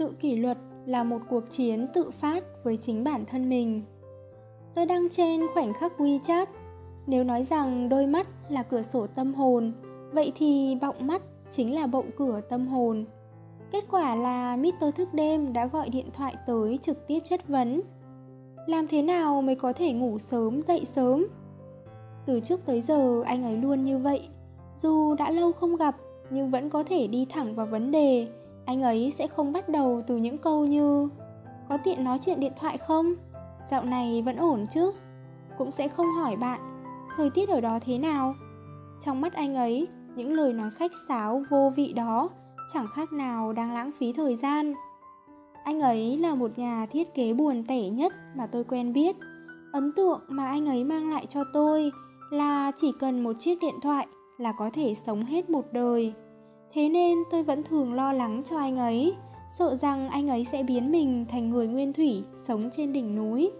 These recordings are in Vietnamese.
tự kỷ luật là một cuộc chiến tự phát với chính bản thân mình. Tôi đăng trên khoảnh khắc WeChat, nếu nói rằng đôi mắt là cửa sổ tâm hồn, vậy thì bọng mắt chính là bộng cửa tâm hồn. Kết quả là Mr. Thức Đêm đã gọi điện thoại tới trực tiếp chất vấn. Làm thế nào mới có thể ngủ sớm, dậy sớm? Từ trước tới giờ, anh ấy luôn như vậy. Dù đã lâu không gặp, nhưng vẫn có thể đi thẳng vào vấn đề anh ấy sẽ không bắt đầu từ những câu như, có tiện nói chuyện điện thoại không? Dạo này vẫn ổn chứ? Cũng sẽ không hỏi bạn, thời tiết ở đó thế nào? Trong mắt anh ấy, những lời nói khách sáo vô vị đó chẳng khác nào đang lãng phí thời gian. Anh ấy là một nhà thiết kế buồn tẻ nhất mà tôi quen biết. Ấn tượng mà anh ấy mang lại cho tôi là chỉ cần một chiếc điện thoại là có thể sống hết một đời. Thế nên tôi vẫn thường lo lắng cho anh ấy, sợ rằng anh ấy sẽ biến mình thành người nguyên thủy sống trên đỉnh núi.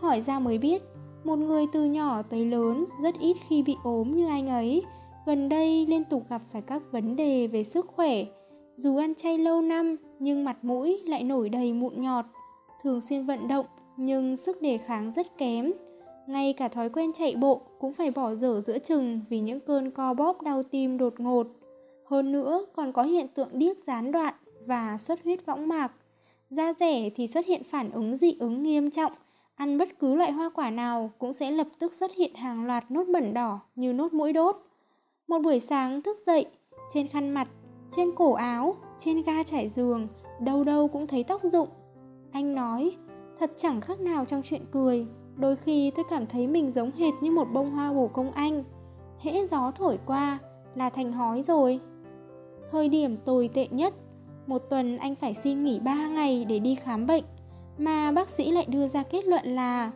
Hỏi ra mới biết, một người từ nhỏ tới lớn rất ít khi bị ốm như anh ấy, gần đây liên tục gặp phải các vấn đề về sức khỏe. Dù ăn chay lâu năm nhưng mặt mũi lại nổi đầy mụn nhọt, thường xuyên vận động nhưng sức đề kháng rất kém. Ngay cả thói quen chạy bộ cũng phải bỏ dở giữa chừng vì những cơn co bóp đau tim đột ngột. Hơn nữa còn có hiện tượng điếc gián đoạn và xuất huyết võng mạc. Da rẻ thì xuất hiện phản ứng dị ứng nghiêm trọng, ăn bất cứ loại hoa quả nào cũng sẽ lập tức xuất hiện hàng loạt nốt bẩn đỏ như nốt mũi đốt. Một buổi sáng thức dậy, trên khăn mặt, trên cổ áo, trên ga trải giường, đâu đâu cũng thấy tóc rụng. Anh nói, thật chẳng khác nào trong chuyện cười, đôi khi tôi cảm thấy mình giống hệt như một bông hoa bổ công anh. Hễ gió thổi qua là thành hói rồi. Thời điểm tồi tệ nhất, một tuần anh phải xin nghỉ 3 ngày để đi khám bệnh, mà bác sĩ lại đưa ra kết luận là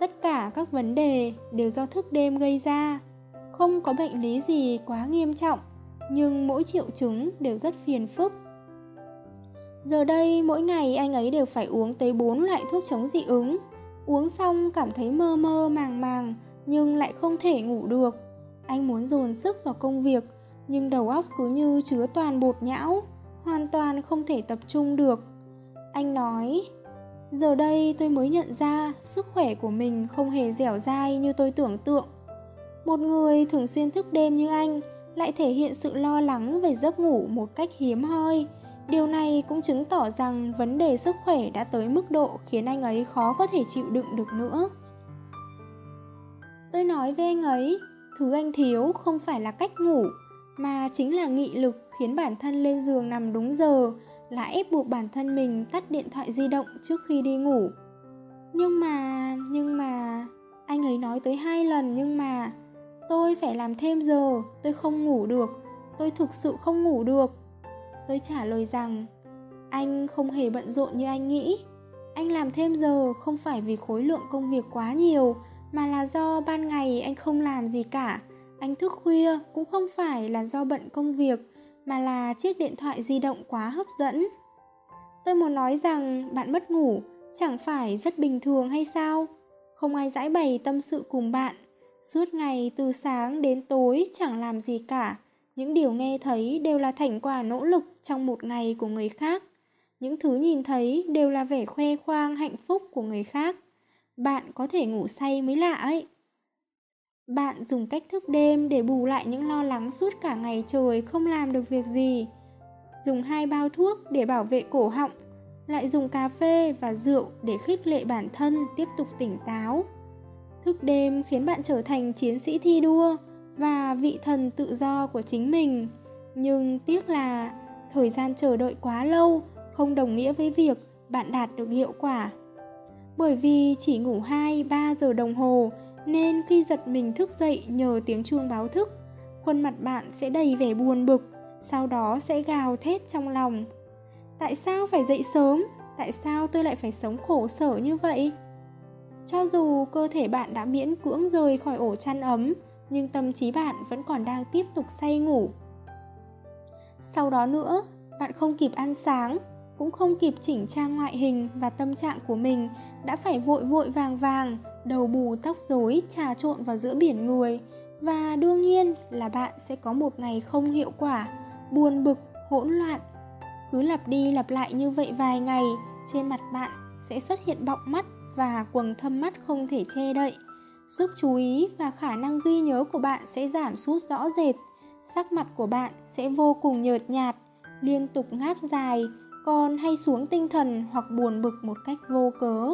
tất cả các vấn đề đều do thức đêm gây ra, không có bệnh lý gì quá nghiêm trọng, nhưng mỗi triệu chứng đều rất phiền phức. Giờ đây mỗi ngày anh ấy đều phải uống tới 4 loại thuốc chống dị ứng. Uống xong cảm thấy mơ mơ màng màng nhưng lại không thể ngủ được. Anh muốn dồn sức vào công việc nhưng đầu óc cứ như chứa toàn bột nhão, hoàn toàn không thể tập trung được. Anh nói, giờ đây tôi mới nhận ra sức khỏe của mình không hề dẻo dai như tôi tưởng tượng. Một người thường xuyên thức đêm như anh lại thể hiện sự lo lắng về giấc ngủ một cách hiếm hoi. Điều này cũng chứng tỏ rằng vấn đề sức khỏe đã tới mức độ khiến anh ấy khó có thể chịu đựng được nữa. Tôi nói với anh ấy, thứ anh thiếu không phải là cách ngủ mà chính là nghị lực khiến bản thân lên giường nằm đúng giờ là ép buộc bản thân mình tắt điện thoại di động trước khi đi ngủ. Nhưng mà nhưng mà, anh ấy nói tới hai lần nhưng mà tôi phải làm thêm giờ, tôi không ngủ được, tôi thực sự không ngủ được. Tôi trả lời rằng, anh không hề bận rộn như anh nghĩ. Anh làm thêm giờ không phải vì khối lượng công việc quá nhiều, mà là do ban ngày anh không làm gì cả anh thức khuya cũng không phải là do bận công việc, mà là chiếc điện thoại di động quá hấp dẫn. Tôi muốn nói rằng bạn mất ngủ chẳng phải rất bình thường hay sao? Không ai giải bày tâm sự cùng bạn. Suốt ngày từ sáng đến tối chẳng làm gì cả. Những điều nghe thấy đều là thành quả nỗ lực trong một ngày của người khác. Những thứ nhìn thấy đều là vẻ khoe khoang hạnh phúc của người khác. Bạn có thể ngủ say mới lạ ấy bạn dùng cách thức đêm để bù lại những lo lắng suốt cả ngày trời không làm được việc gì. Dùng hai bao thuốc để bảo vệ cổ họng, lại dùng cà phê và rượu để khích lệ bản thân tiếp tục tỉnh táo. Thức đêm khiến bạn trở thành chiến sĩ thi đua và vị thần tự do của chính mình. Nhưng tiếc là thời gian chờ đợi quá lâu không đồng nghĩa với việc bạn đạt được hiệu quả. Bởi vì chỉ ngủ 2-3 giờ đồng hồ nên khi giật mình thức dậy nhờ tiếng chuông báo thức, khuôn mặt bạn sẽ đầy vẻ buồn bực, sau đó sẽ gào thét trong lòng. Tại sao phải dậy sớm? Tại sao tôi lại phải sống khổ sở như vậy? Cho dù cơ thể bạn đã miễn cưỡng rời khỏi ổ chăn ấm, nhưng tâm trí bạn vẫn còn đang tiếp tục say ngủ. Sau đó nữa, bạn không kịp ăn sáng, cũng không kịp chỉnh trang ngoại hình và tâm trạng của mình đã phải vội vội vàng vàng, đầu bù tóc rối trà trộn vào giữa biển người. Và đương nhiên là bạn sẽ có một ngày không hiệu quả, buồn bực, hỗn loạn. Cứ lặp đi lặp lại như vậy vài ngày, trên mặt bạn sẽ xuất hiện bọng mắt và quầng thâm mắt không thể che đậy. Sức chú ý và khả năng ghi nhớ của bạn sẽ giảm sút rõ rệt. Sắc mặt của bạn sẽ vô cùng nhợt nhạt, liên tục ngáp dài, còn hay xuống tinh thần hoặc buồn bực một cách vô cớ.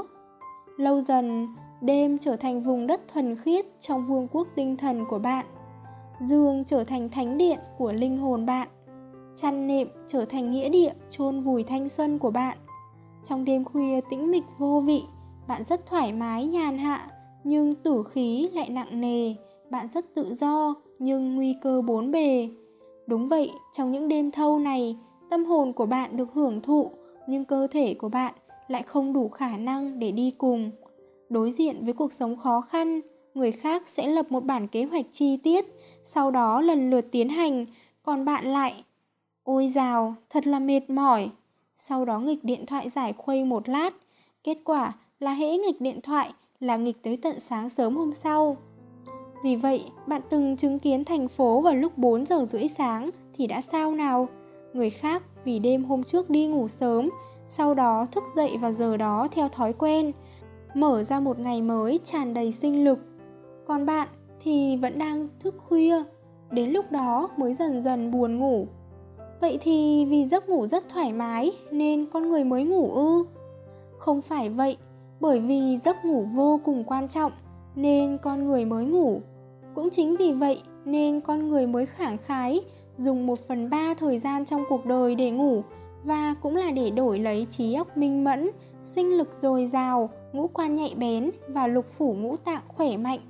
Lâu dần, đêm trở thành vùng đất thuần khiết trong vương quốc tinh thần của bạn. Dương trở thành thánh điện của linh hồn bạn. Chăn nệm trở thành nghĩa địa chôn vùi thanh xuân của bạn. Trong đêm khuya tĩnh mịch vô vị, bạn rất thoải mái nhàn hạ, nhưng tử khí lại nặng nề, bạn rất tự do nhưng nguy cơ bốn bề. Đúng vậy, trong những đêm thâu này, tâm hồn của bạn được hưởng thụ, nhưng cơ thể của bạn lại không đủ khả năng để đi cùng. Đối diện với cuộc sống khó khăn, người khác sẽ lập một bản kế hoạch chi tiết, sau đó lần lượt tiến hành, còn bạn lại Ôi rào, thật là mệt mỏi. Sau đó nghịch điện thoại giải khuây một lát, kết quả là hễ nghịch điện thoại là nghịch tới tận sáng sớm hôm sau. Vì vậy, bạn từng chứng kiến thành phố vào lúc 4 giờ rưỡi sáng thì đã sao nào? Người khác vì đêm hôm trước đi ngủ sớm, sau đó thức dậy vào giờ đó theo thói quen, mở ra một ngày mới tràn đầy sinh lực. Còn bạn thì vẫn đang thức khuya, đến lúc đó mới dần dần buồn ngủ. Vậy thì vì giấc ngủ rất thoải mái nên con người mới ngủ ư? Không phải vậy, bởi vì giấc ngủ vô cùng quan trọng nên con người mới ngủ. Cũng chính vì vậy nên con người mới khẳng khái dùng một phần ba thời gian trong cuộc đời để ngủ và cũng là để đổi lấy trí óc minh mẫn, sinh lực dồi dào, ngũ quan nhạy bén và lục phủ ngũ tạng khỏe mạnh.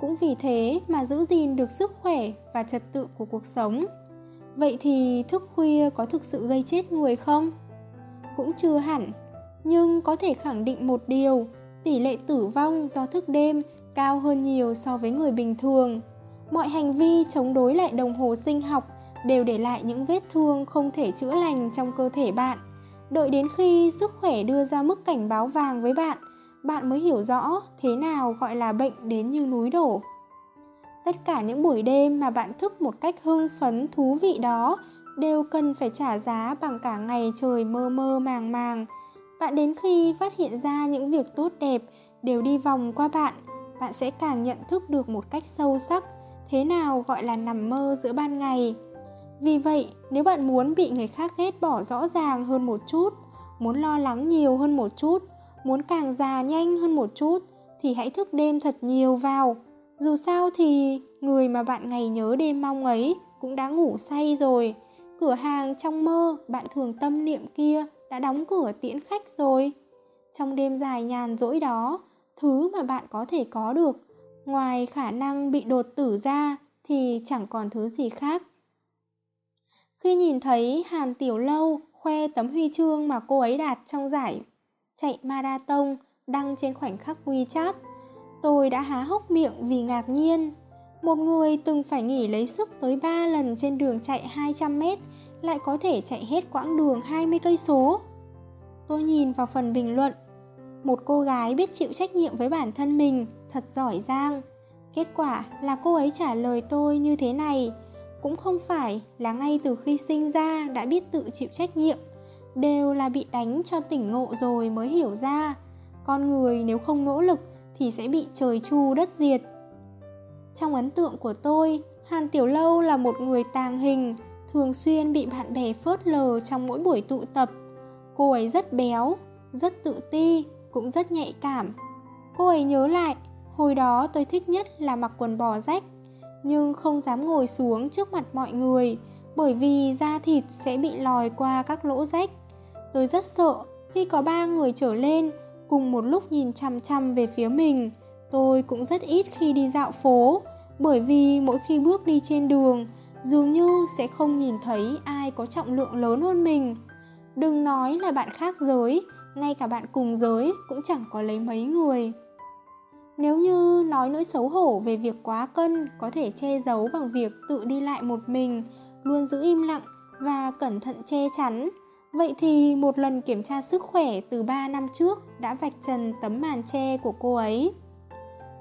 Cũng vì thế mà giữ gìn được sức khỏe và trật tự của cuộc sống. Vậy thì thức khuya có thực sự gây chết người không? Cũng chưa hẳn, nhưng có thể khẳng định một điều, tỷ lệ tử vong do thức đêm cao hơn nhiều so với người bình thường. Mọi hành vi chống đối lại đồng hồ sinh học đều để lại những vết thương không thể chữa lành trong cơ thể bạn. Đợi đến khi sức khỏe đưa ra mức cảnh báo vàng với bạn, bạn mới hiểu rõ thế nào gọi là bệnh đến như núi đổ. Tất cả những buổi đêm mà bạn thức một cách hưng phấn thú vị đó đều cần phải trả giá bằng cả ngày trời mơ mơ màng màng. Bạn đến khi phát hiện ra những việc tốt đẹp đều đi vòng qua bạn, bạn sẽ càng nhận thức được một cách sâu sắc thế nào gọi là nằm mơ giữa ban ngày. Vì vậy, nếu bạn muốn bị người khác ghét bỏ rõ ràng hơn một chút, muốn lo lắng nhiều hơn một chút, muốn càng già nhanh hơn một chút, thì hãy thức đêm thật nhiều vào. Dù sao thì người mà bạn ngày nhớ đêm mong ấy cũng đã ngủ say rồi. Cửa hàng trong mơ bạn thường tâm niệm kia đã đóng cửa tiễn khách rồi. Trong đêm dài nhàn rỗi đó, thứ mà bạn có thể có được, ngoài khả năng bị đột tử ra thì chẳng còn thứ gì khác. Khi nhìn thấy Hàn Tiểu Lâu khoe tấm huy chương mà cô ấy đạt trong giải chạy marathon đăng trên khoảnh khắc WeChat, tôi đã há hốc miệng vì ngạc nhiên. Một người từng phải nghỉ lấy sức tới 3 lần trên đường chạy 200 mét lại có thể chạy hết quãng đường 20 cây số. Tôi nhìn vào phần bình luận, một cô gái biết chịu trách nhiệm với bản thân mình, thật giỏi giang. Kết quả là cô ấy trả lời tôi như thế này, cũng không phải là ngay từ khi sinh ra đã biết tự chịu trách nhiệm, đều là bị đánh cho tỉnh ngộ rồi mới hiểu ra. Con người nếu không nỗ lực thì sẽ bị trời chu đất diệt. Trong ấn tượng của tôi, Hàn Tiểu Lâu là một người tàng hình, thường xuyên bị bạn bè phớt lờ trong mỗi buổi tụ tập. Cô ấy rất béo, rất tự ti, cũng rất nhạy cảm. Cô ấy nhớ lại, hồi đó tôi thích nhất là mặc quần bò rách, nhưng không dám ngồi xuống trước mặt mọi người bởi vì da thịt sẽ bị lòi qua các lỗ rách. Tôi rất sợ khi có ba người trở lên cùng một lúc nhìn chằm chằm về phía mình. Tôi cũng rất ít khi đi dạo phố bởi vì mỗi khi bước đi trên đường dường như sẽ không nhìn thấy ai có trọng lượng lớn hơn mình. Đừng nói là bạn khác giới, ngay cả bạn cùng giới cũng chẳng có lấy mấy người. Nếu như nói nỗi xấu hổ về việc quá cân có thể che giấu bằng việc tự đi lại một mình, luôn giữ im lặng và cẩn thận che chắn, vậy thì một lần kiểm tra sức khỏe từ 3 năm trước đã vạch trần tấm màn che của cô ấy.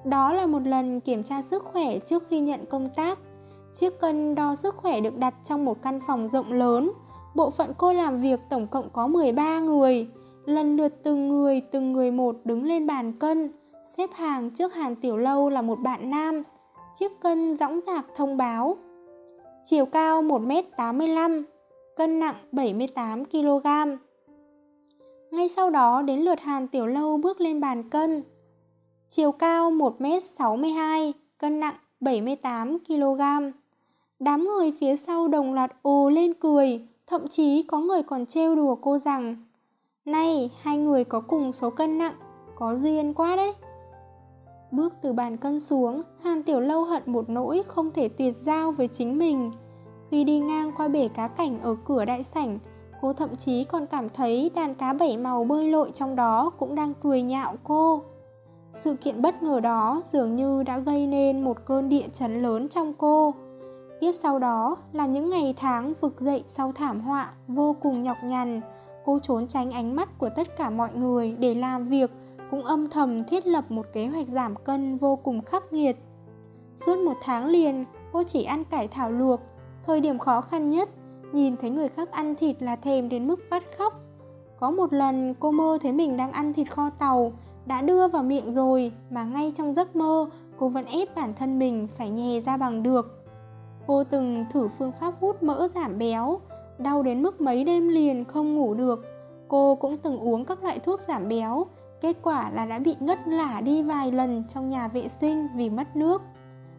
Đó là một lần kiểm tra sức khỏe trước khi nhận công tác. Chiếc cân đo sức khỏe được đặt trong một căn phòng rộng lớn. Bộ phận cô làm việc tổng cộng có 13 người. Lần lượt từng người từng người một đứng lên bàn cân, xếp hàng trước Hàn Tiểu Lâu là một bạn nam. Chiếc cân dõng dạc thông báo. Chiều cao 1m85, cân nặng 78 kg. Ngay sau đó đến lượt Hàn Tiểu Lâu bước lên bàn cân. Chiều cao 1m62, cân nặng 78 kg. Đám người phía sau đồng loạt ồ lên cười, thậm chí có người còn trêu đùa cô rằng Này, hai người có cùng số cân nặng, có duyên quá đấy. Bước từ bàn cân xuống, Hàn Tiểu Lâu hận một nỗi không thể tuyệt giao với chính mình. Khi đi ngang qua bể cá cảnh ở cửa đại sảnh, cô thậm chí còn cảm thấy đàn cá bảy màu bơi lội trong đó cũng đang cười nhạo cô. Sự kiện bất ngờ đó dường như đã gây nên một cơn địa chấn lớn trong cô. Tiếp sau đó là những ngày tháng vực dậy sau thảm họa vô cùng nhọc nhằn. Cô trốn tránh ánh mắt của tất cả mọi người để làm việc, cũng âm thầm thiết lập một kế hoạch giảm cân vô cùng khắc nghiệt. Suốt một tháng liền, cô chỉ ăn cải thảo luộc. Thời điểm khó khăn nhất, nhìn thấy người khác ăn thịt là thèm đến mức phát khóc. Có một lần cô mơ thấy mình đang ăn thịt kho tàu, đã đưa vào miệng rồi mà ngay trong giấc mơ cô vẫn ép bản thân mình phải nhè ra bằng được. Cô từng thử phương pháp hút mỡ giảm béo, đau đến mức mấy đêm liền không ngủ được. Cô cũng từng uống các loại thuốc giảm béo, kết quả là đã bị ngất lả đi vài lần trong nhà vệ sinh vì mất nước.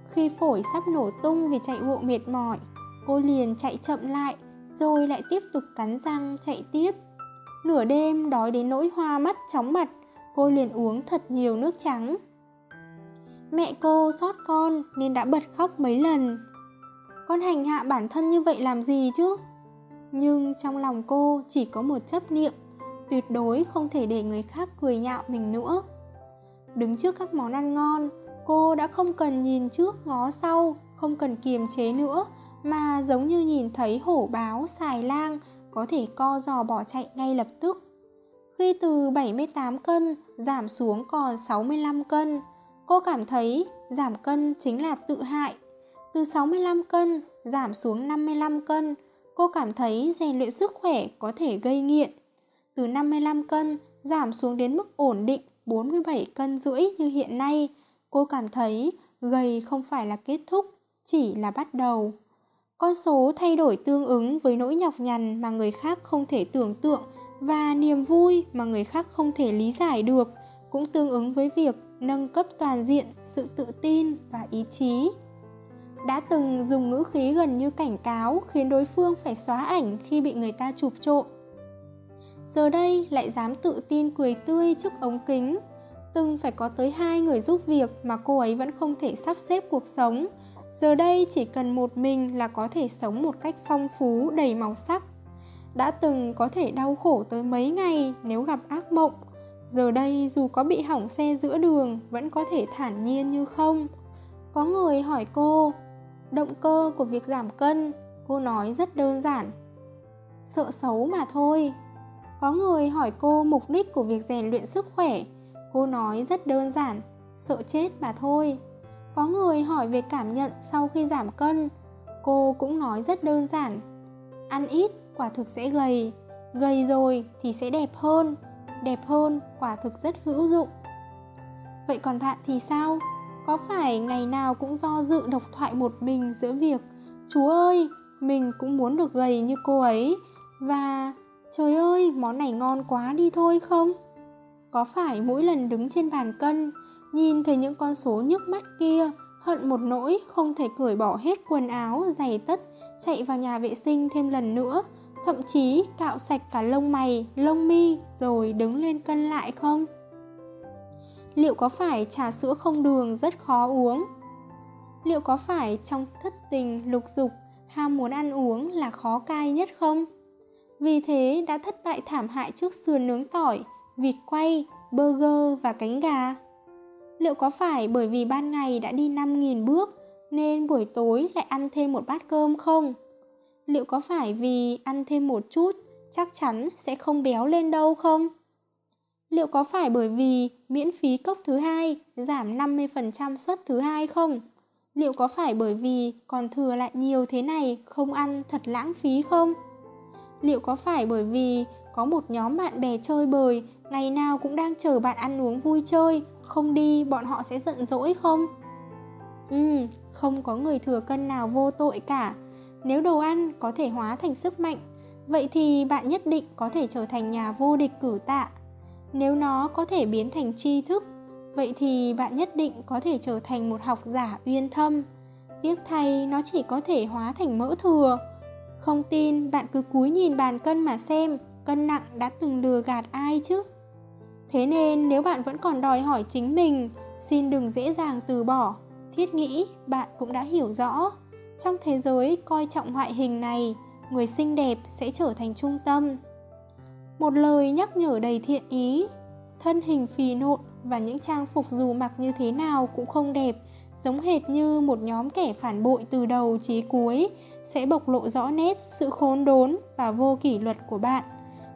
Khi phổi sắp nổ tung vì chạy bộ mệt mỏi, cô liền chạy chậm lại, rồi lại tiếp tục cắn răng chạy tiếp. Nửa đêm đói đến nỗi hoa mắt chóng mặt, cô liền uống thật nhiều nước trắng. Mẹ cô xót con nên đã bật khóc mấy lần. Con hành hạ bản thân như vậy làm gì chứ? Nhưng trong lòng cô chỉ có một chấp niệm, tuyệt đối không thể để người khác cười nhạo mình nữa. Đứng trước các món ăn ngon, cô đã không cần nhìn trước ngó sau, không cần kiềm chế nữa, mà giống như nhìn thấy hổ báo, xài lang, có thể co giò bỏ chạy ngay lập tức. Khi từ 78 cân giảm xuống còn 65 cân, cô cảm thấy giảm cân chính là tự hại. Từ 65 cân giảm xuống 55 cân, cô cảm thấy rèn luyện sức khỏe có thể gây nghiện. Từ 55 cân giảm xuống đến mức ổn định 47 cân rưỡi như hiện nay, cô cảm thấy gầy không phải là kết thúc, chỉ là bắt đầu. Con số thay đổi tương ứng với nỗi nhọc nhằn mà người khác không thể tưởng tượng và niềm vui mà người khác không thể lý giải được cũng tương ứng với việc nâng cấp toàn diện sự tự tin và ý chí. Đã từng dùng ngữ khí gần như cảnh cáo khiến đối phương phải xóa ảnh khi bị người ta chụp trộm giờ đây lại dám tự tin cười tươi trước ống kính. Từng phải có tới hai người giúp việc mà cô ấy vẫn không thể sắp xếp cuộc sống. Giờ đây chỉ cần một mình là có thể sống một cách phong phú, đầy màu sắc. Đã từng có thể đau khổ tới mấy ngày nếu gặp ác mộng. Giờ đây dù có bị hỏng xe giữa đường, vẫn có thể thản nhiên như không. Có người hỏi cô, động cơ của việc giảm cân? Cô nói rất đơn giản, sợ xấu mà thôi có người hỏi cô mục đích của việc rèn luyện sức khỏe. Cô nói rất đơn giản, sợ chết mà thôi. Có người hỏi về cảm nhận sau khi giảm cân. Cô cũng nói rất đơn giản, ăn ít, quả thực sẽ gầy. Gầy rồi thì sẽ đẹp hơn. Đẹp hơn, quả thực rất hữu dụng. Vậy còn bạn thì sao? Có phải ngày nào cũng do dự độc thoại một mình giữa việc, Chúa ơi, mình cũng muốn được gầy như cô ấy. Và trời ơi món này ngon quá đi thôi không có phải mỗi lần đứng trên bàn cân nhìn thấy những con số nhức mắt kia hận một nỗi không thể cởi bỏ hết quần áo giày tất chạy vào nhà vệ sinh thêm lần nữa thậm chí cạo sạch cả lông mày, lông mi rồi đứng lên cân lại không? Liệu có phải trà sữa không đường rất khó uống? Liệu có phải trong thất tình, lục dục ham muốn ăn uống là khó cai nhất không? Vì thế đã thất bại thảm hại trước sườn nướng tỏi, vịt quay, burger và cánh gà. Liệu có phải bởi vì ban ngày đã đi 5.000 bước nên buổi tối lại ăn thêm một bát cơm không? Liệu có phải vì ăn thêm một chút chắc chắn sẽ không béo lên đâu không? Liệu có phải bởi vì miễn phí cốc thứ hai giảm 50% suất thứ hai không? Liệu có phải bởi vì còn thừa lại nhiều thế này không ăn thật lãng phí không? Liệu có phải bởi vì có một nhóm bạn bè chơi bời ngày nào cũng đang chờ bạn ăn uống vui chơi, không đi bọn họ sẽ giận dỗi không? Ừ, không có người thừa cân nào vô tội cả. Nếu đồ ăn có thể hóa thành sức mạnh, vậy thì bạn nhất định có thể trở thành nhà vô địch cử tạ. Nếu nó có thể biến thành tri thức, vậy thì bạn nhất định có thể trở thành một học giả uyên thâm. Tiếc thay nó chỉ có thể hóa thành mỡ thừa. Không tin bạn cứ cúi nhìn bàn cân mà xem cân nặng đã từng lừa gạt ai chứ. Thế nên nếu bạn vẫn còn đòi hỏi chính mình, xin đừng dễ dàng từ bỏ. Thiết nghĩ bạn cũng đã hiểu rõ. Trong thế giới coi trọng ngoại hình này, người xinh đẹp sẽ trở thành trung tâm. Một lời nhắc nhở đầy thiện ý, thân hình phì nộn và những trang phục dù mặc như thế nào cũng không đẹp, giống hệt như một nhóm kẻ phản bội từ đầu chí cuối, sẽ bộc lộ rõ nét sự khốn đốn và vô kỷ luật của bạn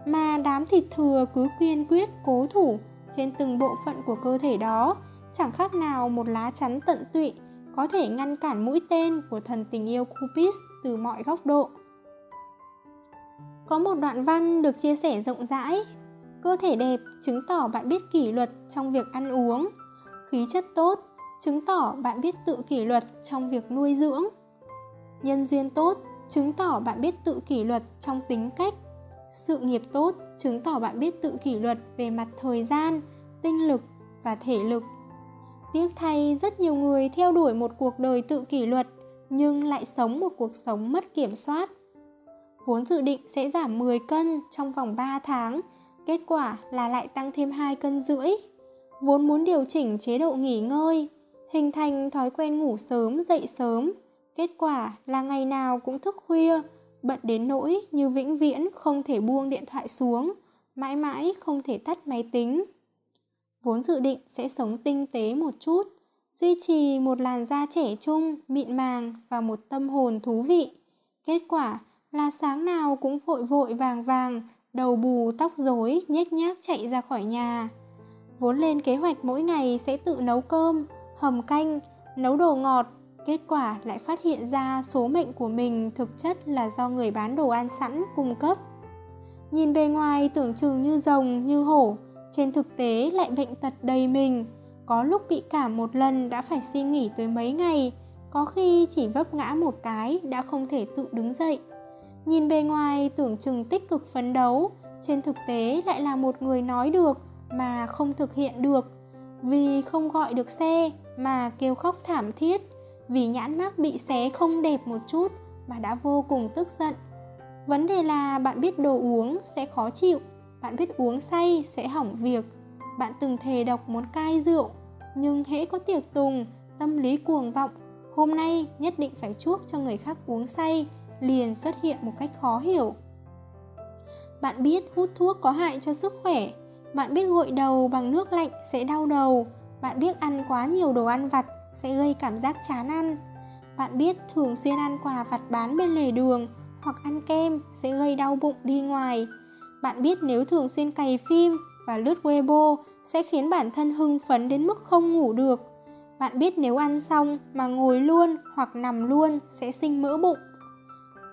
mà đám thịt thừa cứ kiên quyết cố thủ trên từng bộ phận của cơ thể đó chẳng khác nào một lá chắn tận tụy có thể ngăn cản mũi tên của thần tình yêu Cupid từ mọi góc độ. Có một đoạn văn được chia sẻ rộng rãi. Cơ thể đẹp chứng tỏ bạn biết kỷ luật trong việc ăn uống. Khí chất tốt chứng tỏ bạn biết tự kỷ luật trong việc nuôi dưỡng. Nhân duyên tốt chứng tỏ bạn biết tự kỷ luật trong tính cách sự nghiệp tốt chứng tỏ bạn biết tự kỷ luật về mặt thời gian, tinh lực và thể lực. Tiếc thay rất nhiều người theo đuổi một cuộc đời tự kỷ luật nhưng lại sống một cuộc sống mất kiểm soát. Vốn dự định sẽ giảm 10 cân trong vòng 3 tháng, kết quả là lại tăng thêm 2 cân rưỡi. Vốn muốn điều chỉnh chế độ nghỉ ngơi, hình thành thói quen ngủ sớm dậy sớm, kết quả là ngày nào cũng thức khuya, bận đến nỗi như vĩnh viễn không thể buông điện thoại xuống, mãi mãi không thể tắt máy tính. Vốn dự định sẽ sống tinh tế một chút, duy trì một làn da trẻ trung, mịn màng và một tâm hồn thú vị. Kết quả là sáng nào cũng vội vội vàng vàng, đầu bù tóc rối, nhếch nhác chạy ra khỏi nhà. Vốn lên kế hoạch mỗi ngày sẽ tự nấu cơm, hầm canh, nấu đồ ngọt, Kết quả lại phát hiện ra số mệnh của mình thực chất là do người bán đồ ăn sẵn cung cấp. Nhìn bề ngoài tưởng chừng như rồng, như hổ, trên thực tế lại bệnh tật đầy mình. Có lúc bị cảm một lần đã phải xin nghỉ tới mấy ngày, có khi chỉ vấp ngã một cái đã không thể tự đứng dậy. Nhìn bề ngoài tưởng chừng tích cực phấn đấu, trên thực tế lại là một người nói được mà không thực hiện được. Vì không gọi được xe mà kêu khóc thảm thiết, vì nhãn mác bị xé không đẹp một chút mà đã vô cùng tức giận. Vấn đề là bạn biết đồ uống sẽ khó chịu, bạn biết uống say sẽ hỏng việc, bạn từng thề độc muốn cai rượu, nhưng hễ có tiệc tùng, tâm lý cuồng vọng, hôm nay nhất định phải chuốc cho người khác uống say, liền xuất hiện một cách khó hiểu. Bạn biết hút thuốc có hại cho sức khỏe, bạn biết gội đầu bằng nước lạnh sẽ đau đầu, bạn biết ăn quá nhiều đồ ăn vặt sẽ gây cảm giác chán ăn. Bạn biết thường xuyên ăn quà vặt bán bên lề đường hoặc ăn kem sẽ gây đau bụng đi ngoài. Bạn biết nếu thường xuyên cày phim và lướt Weibo sẽ khiến bản thân hưng phấn đến mức không ngủ được. Bạn biết nếu ăn xong mà ngồi luôn hoặc nằm luôn sẽ sinh mỡ bụng.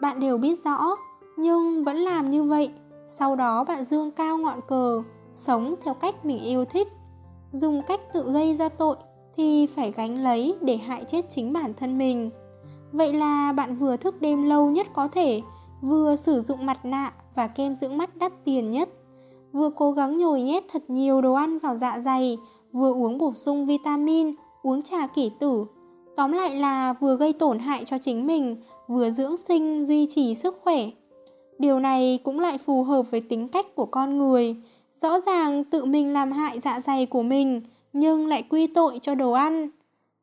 Bạn đều biết rõ, nhưng vẫn làm như vậy. Sau đó bạn dương cao ngọn cờ, sống theo cách mình yêu thích, dùng cách tự gây ra tội thì phải gánh lấy để hại chết chính bản thân mình. Vậy là bạn vừa thức đêm lâu nhất có thể, vừa sử dụng mặt nạ và kem dưỡng mắt đắt tiền nhất, vừa cố gắng nhồi nhét thật nhiều đồ ăn vào dạ dày, vừa uống bổ sung vitamin, uống trà kỷ tử. Tóm lại là vừa gây tổn hại cho chính mình, vừa dưỡng sinh, duy trì sức khỏe. Điều này cũng lại phù hợp với tính cách của con người. Rõ ràng tự mình làm hại dạ dày của mình, nhưng lại quy tội cho đồ ăn.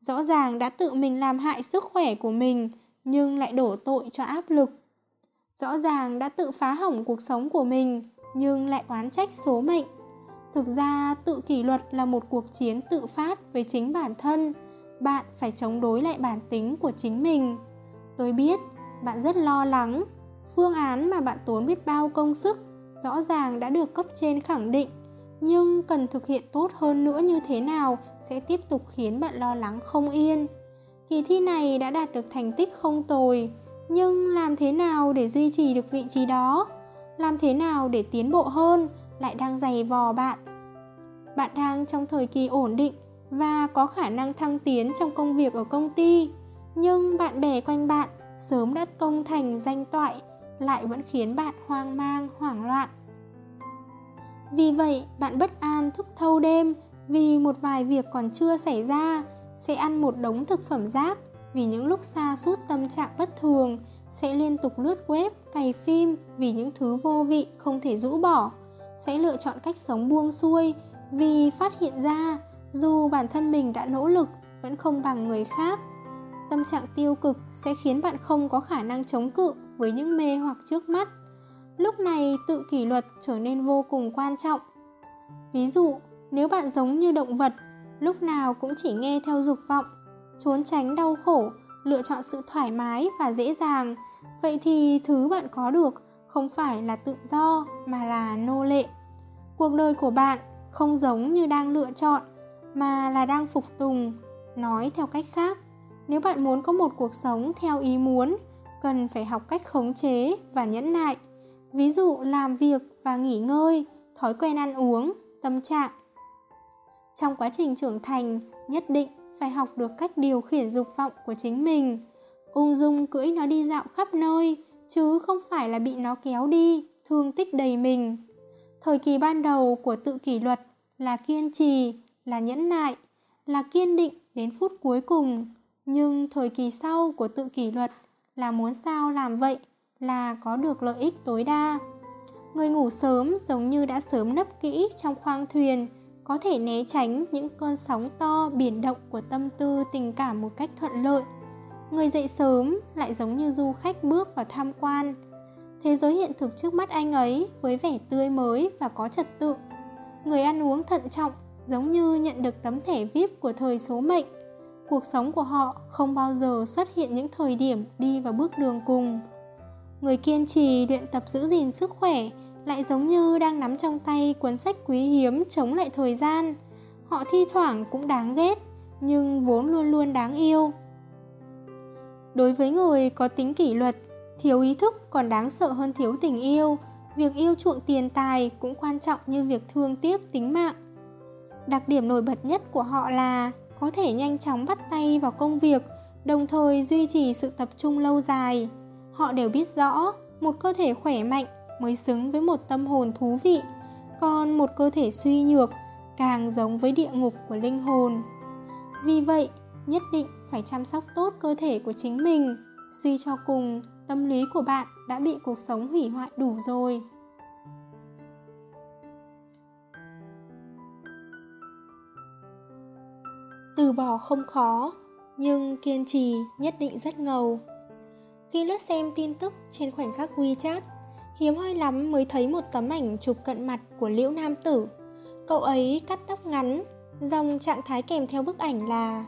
Rõ ràng đã tự mình làm hại sức khỏe của mình, nhưng lại đổ tội cho áp lực. Rõ ràng đã tự phá hỏng cuộc sống của mình, nhưng lại oán trách số mệnh. Thực ra, tự kỷ luật là một cuộc chiến tự phát với chính bản thân. Bạn phải chống đối lại bản tính của chính mình. Tôi biết, bạn rất lo lắng. Phương án mà bạn tốn biết bao công sức rõ ràng đã được cấp trên khẳng định. Nhưng cần thực hiện tốt hơn nữa như thế nào sẽ tiếp tục khiến bạn lo lắng không yên. Kỳ thi này đã đạt được thành tích không tồi, nhưng làm thế nào để duy trì được vị trí đó? Làm thế nào để tiến bộ hơn lại đang dày vò bạn? Bạn đang trong thời kỳ ổn định và có khả năng thăng tiến trong công việc ở công ty, nhưng bạn bè quanh bạn sớm đã công thành danh toại lại vẫn khiến bạn hoang mang hoảng loạn vì vậy, bạn bất an thức thâu đêm vì một vài việc còn chưa xảy ra, sẽ ăn một đống thực phẩm rác vì những lúc xa suốt tâm trạng bất thường, sẽ liên tục lướt web, cày phim vì những thứ vô vị không thể rũ bỏ, sẽ lựa chọn cách sống buông xuôi vì phát hiện ra dù bản thân mình đã nỗ lực vẫn không bằng người khác. Tâm trạng tiêu cực sẽ khiến bạn không có khả năng chống cự với những mê hoặc trước mắt. Lúc này tự kỷ luật trở nên vô cùng quan trọng. Ví dụ, nếu bạn giống như động vật, lúc nào cũng chỉ nghe theo dục vọng, trốn tránh đau khổ, lựa chọn sự thoải mái và dễ dàng, vậy thì thứ bạn có được không phải là tự do mà là nô lệ. Cuộc đời của bạn không giống như đang lựa chọn, mà là đang phục tùng, nói theo cách khác. Nếu bạn muốn có một cuộc sống theo ý muốn cần phải học cách khống chế và nhẫn nại ví dụ làm việc và nghỉ ngơi, thói quen ăn uống, tâm trạng. Trong quá trình trưởng thành, nhất định phải học được cách điều khiển dục vọng của chính mình, ung dung cưỡi nó đi dạo khắp nơi, chứ không phải là bị nó kéo đi, thương tích đầy mình. Thời kỳ ban đầu của tự kỷ luật là kiên trì, là nhẫn nại, là kiên định đến phút cuối cùng. Nhưng thời kỳ sau của tự kỷ luật là muốn sao làm vậy là có được lợi ích tối đa. Người ngủ sớm giống như đã sớm nấp kỹ trong khoang thuyền, có thể né tránh những cơn sóng to biển động của tâm tư tình cảm một cách thuận lợi. Người dậy sớm lại giống như du khách bước vào tham quan. Thế giới hiện thực trước mắt anh ấy với vẻ tươi mới và có trật tự. Người ăn uống thận trọng giống như nhận được tấm thẻ VIP của thời số mệnh. Cuộc sống của họ không bao giờ xuất hiện những thời điểm đi vào bước đường cùng Người kiên trì luyện tập giữ gìn sức khỏe lại giống như đang nắm trong tay cuốn sách quý hiếm chống lại thời gian. Họ thi thoảng cũng đáng ghét, nhưng vốn luôn luôn đáng yêu. Đối với người có tính kỷ luật, thiếu ý thức còn đáng sợ hơn thiếu tình yêu. Việc yêu chuộng tiền tài cũng quan trọng như việc thương tiếc tính mạng. Đặc điểm nổi bật nhất của họ là có thể nhanh chóng bắt tay vào công việc, đồng thời duy trì sự tập trung lâu dài. Họ đều biết rõ một cơ thể khỏe mạnh mới xứng với một tâm hồn thú vị, còn một cơ thể suy nhược càng giống với địa ngục của linh hồn. Vì vậy, nhất định phải chăm sóc tốt cơ thể của chính mình. Suy cho cùng, tâm lý của bạn đã bị cuộc sống hủy hoại đủ rồi. Từ bỏ không khó, nhưng kiên trì nhất định rất ngầu. Khi lướt xem tin tức trên khoảnh khắc WeChat, hiếm hoi lắm mới thấy một tấm ảnh chụp cận mặt của Liễu Nam Tử. Cậu ấy cắt tóc ngắn, dòng trạng thái kèm theo bức ảnh là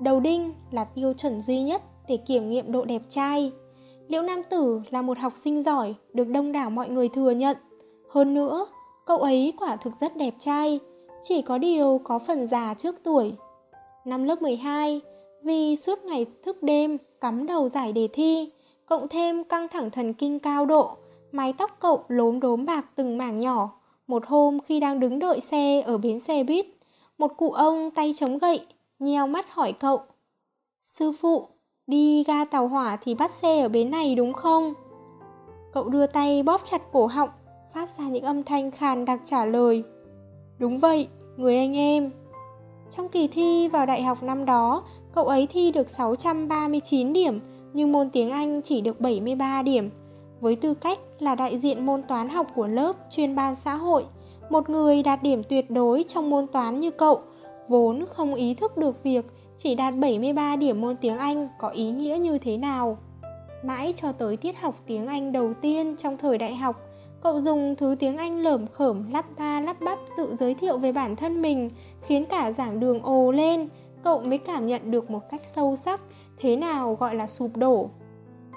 Đầu đinh là tiêu chuẩn duy nhất để kiểm nghiệm độ đẹp trai. Liễu Nam Tử là một học sinh giỏi, được đông đảo mọi người thừa nhận. Hơn nữa, cậu ấy quả thực rất đẹp trai, chỉ có điều có phần già trước tuổi. Năm lớp 12, vì suốt ngày thức đêm cắm đầu giải đề thi, cộng thêm căng thẳng thần kinh cao độ, mái tóc cậu lốm đốm bạc từng mảng nhỏ. Một hôm khi đang đứng đợi xe ở bến xe buýt, một cụ ông tay chống gậy, nheo mắt hỏi cậu. Sư phụ, đi ga tàu hỏa thì bắt xe ở bến này đúng không? Cậu đưa tay bóp chặt cổ họng, phát ra những âm thanh khàn đặc trả lời. Đúng vậy, người anh em. Trong kỳ thi vào đại học năm đó, cậu ấy thi được 639 điểm, nhưng môn tiếng Anh chỉ được 73 điểm. Với tư cách là đại diện môn toán học của lớp chuyên ban xã hội, một người đạt điểm tuyệt đối trong môn toán như cậu, vốn không ý thức được việc chỉ đạt 73 điểm môn tiếng Anh có ý nghĩa như thế nào. Mãi cho tới tiết học tiếng Anh đầu tiên trong thời đại học, cậu dùng thứ tiếng Anh lởm khởm lắp ba lắp bắp tự giới thiệu về bản thân mình, khiến cả giảng đường ồ lên, cậu mới cảm nhận được một cách sâu sắc thế nào gọi là sụp đổ.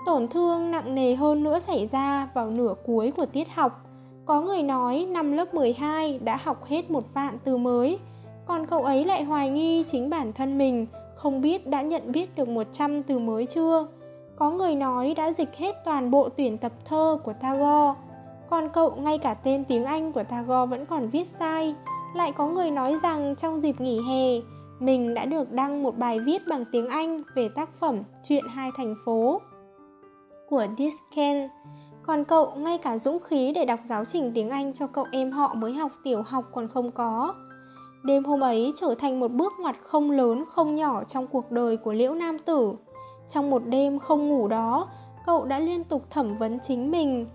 Tổn thương nặng nề hơn nữa xảy ra vào nửa cuối của tiết học. Có người nói năm lớp 12 đã học hết một vạn từ mới, còn cậu ấy lại hoài nghi chính bản thân mình không biết đã nhận biết được 100 từ mới chưa. Có người nói đã dịch hết toàn bộ tuyển tập thơ của Tagore, còn cậu ngay cả tên tiếng Anh của Tagore vẫn còn viết sai. Lại có người nói rằng trong dịp nghỉ hè, mình đã được đăng một bài viết bằng tiếng Anh về tác phẩm Chuyện hai thành phố của Dickens. Còn cậu ngay cả dũng khí để đọc giáo trình tiếng Anh cho cậu em họ mới học tiểu học còn không có. Đêm hôm ấy trở thành một bước ngoặt không lớn không nhỏ trong cuộc đời của Liễu Nam Tử. Trong một đêm không ngủ đó, cậu đã liên tục thẩm vấn chính mình.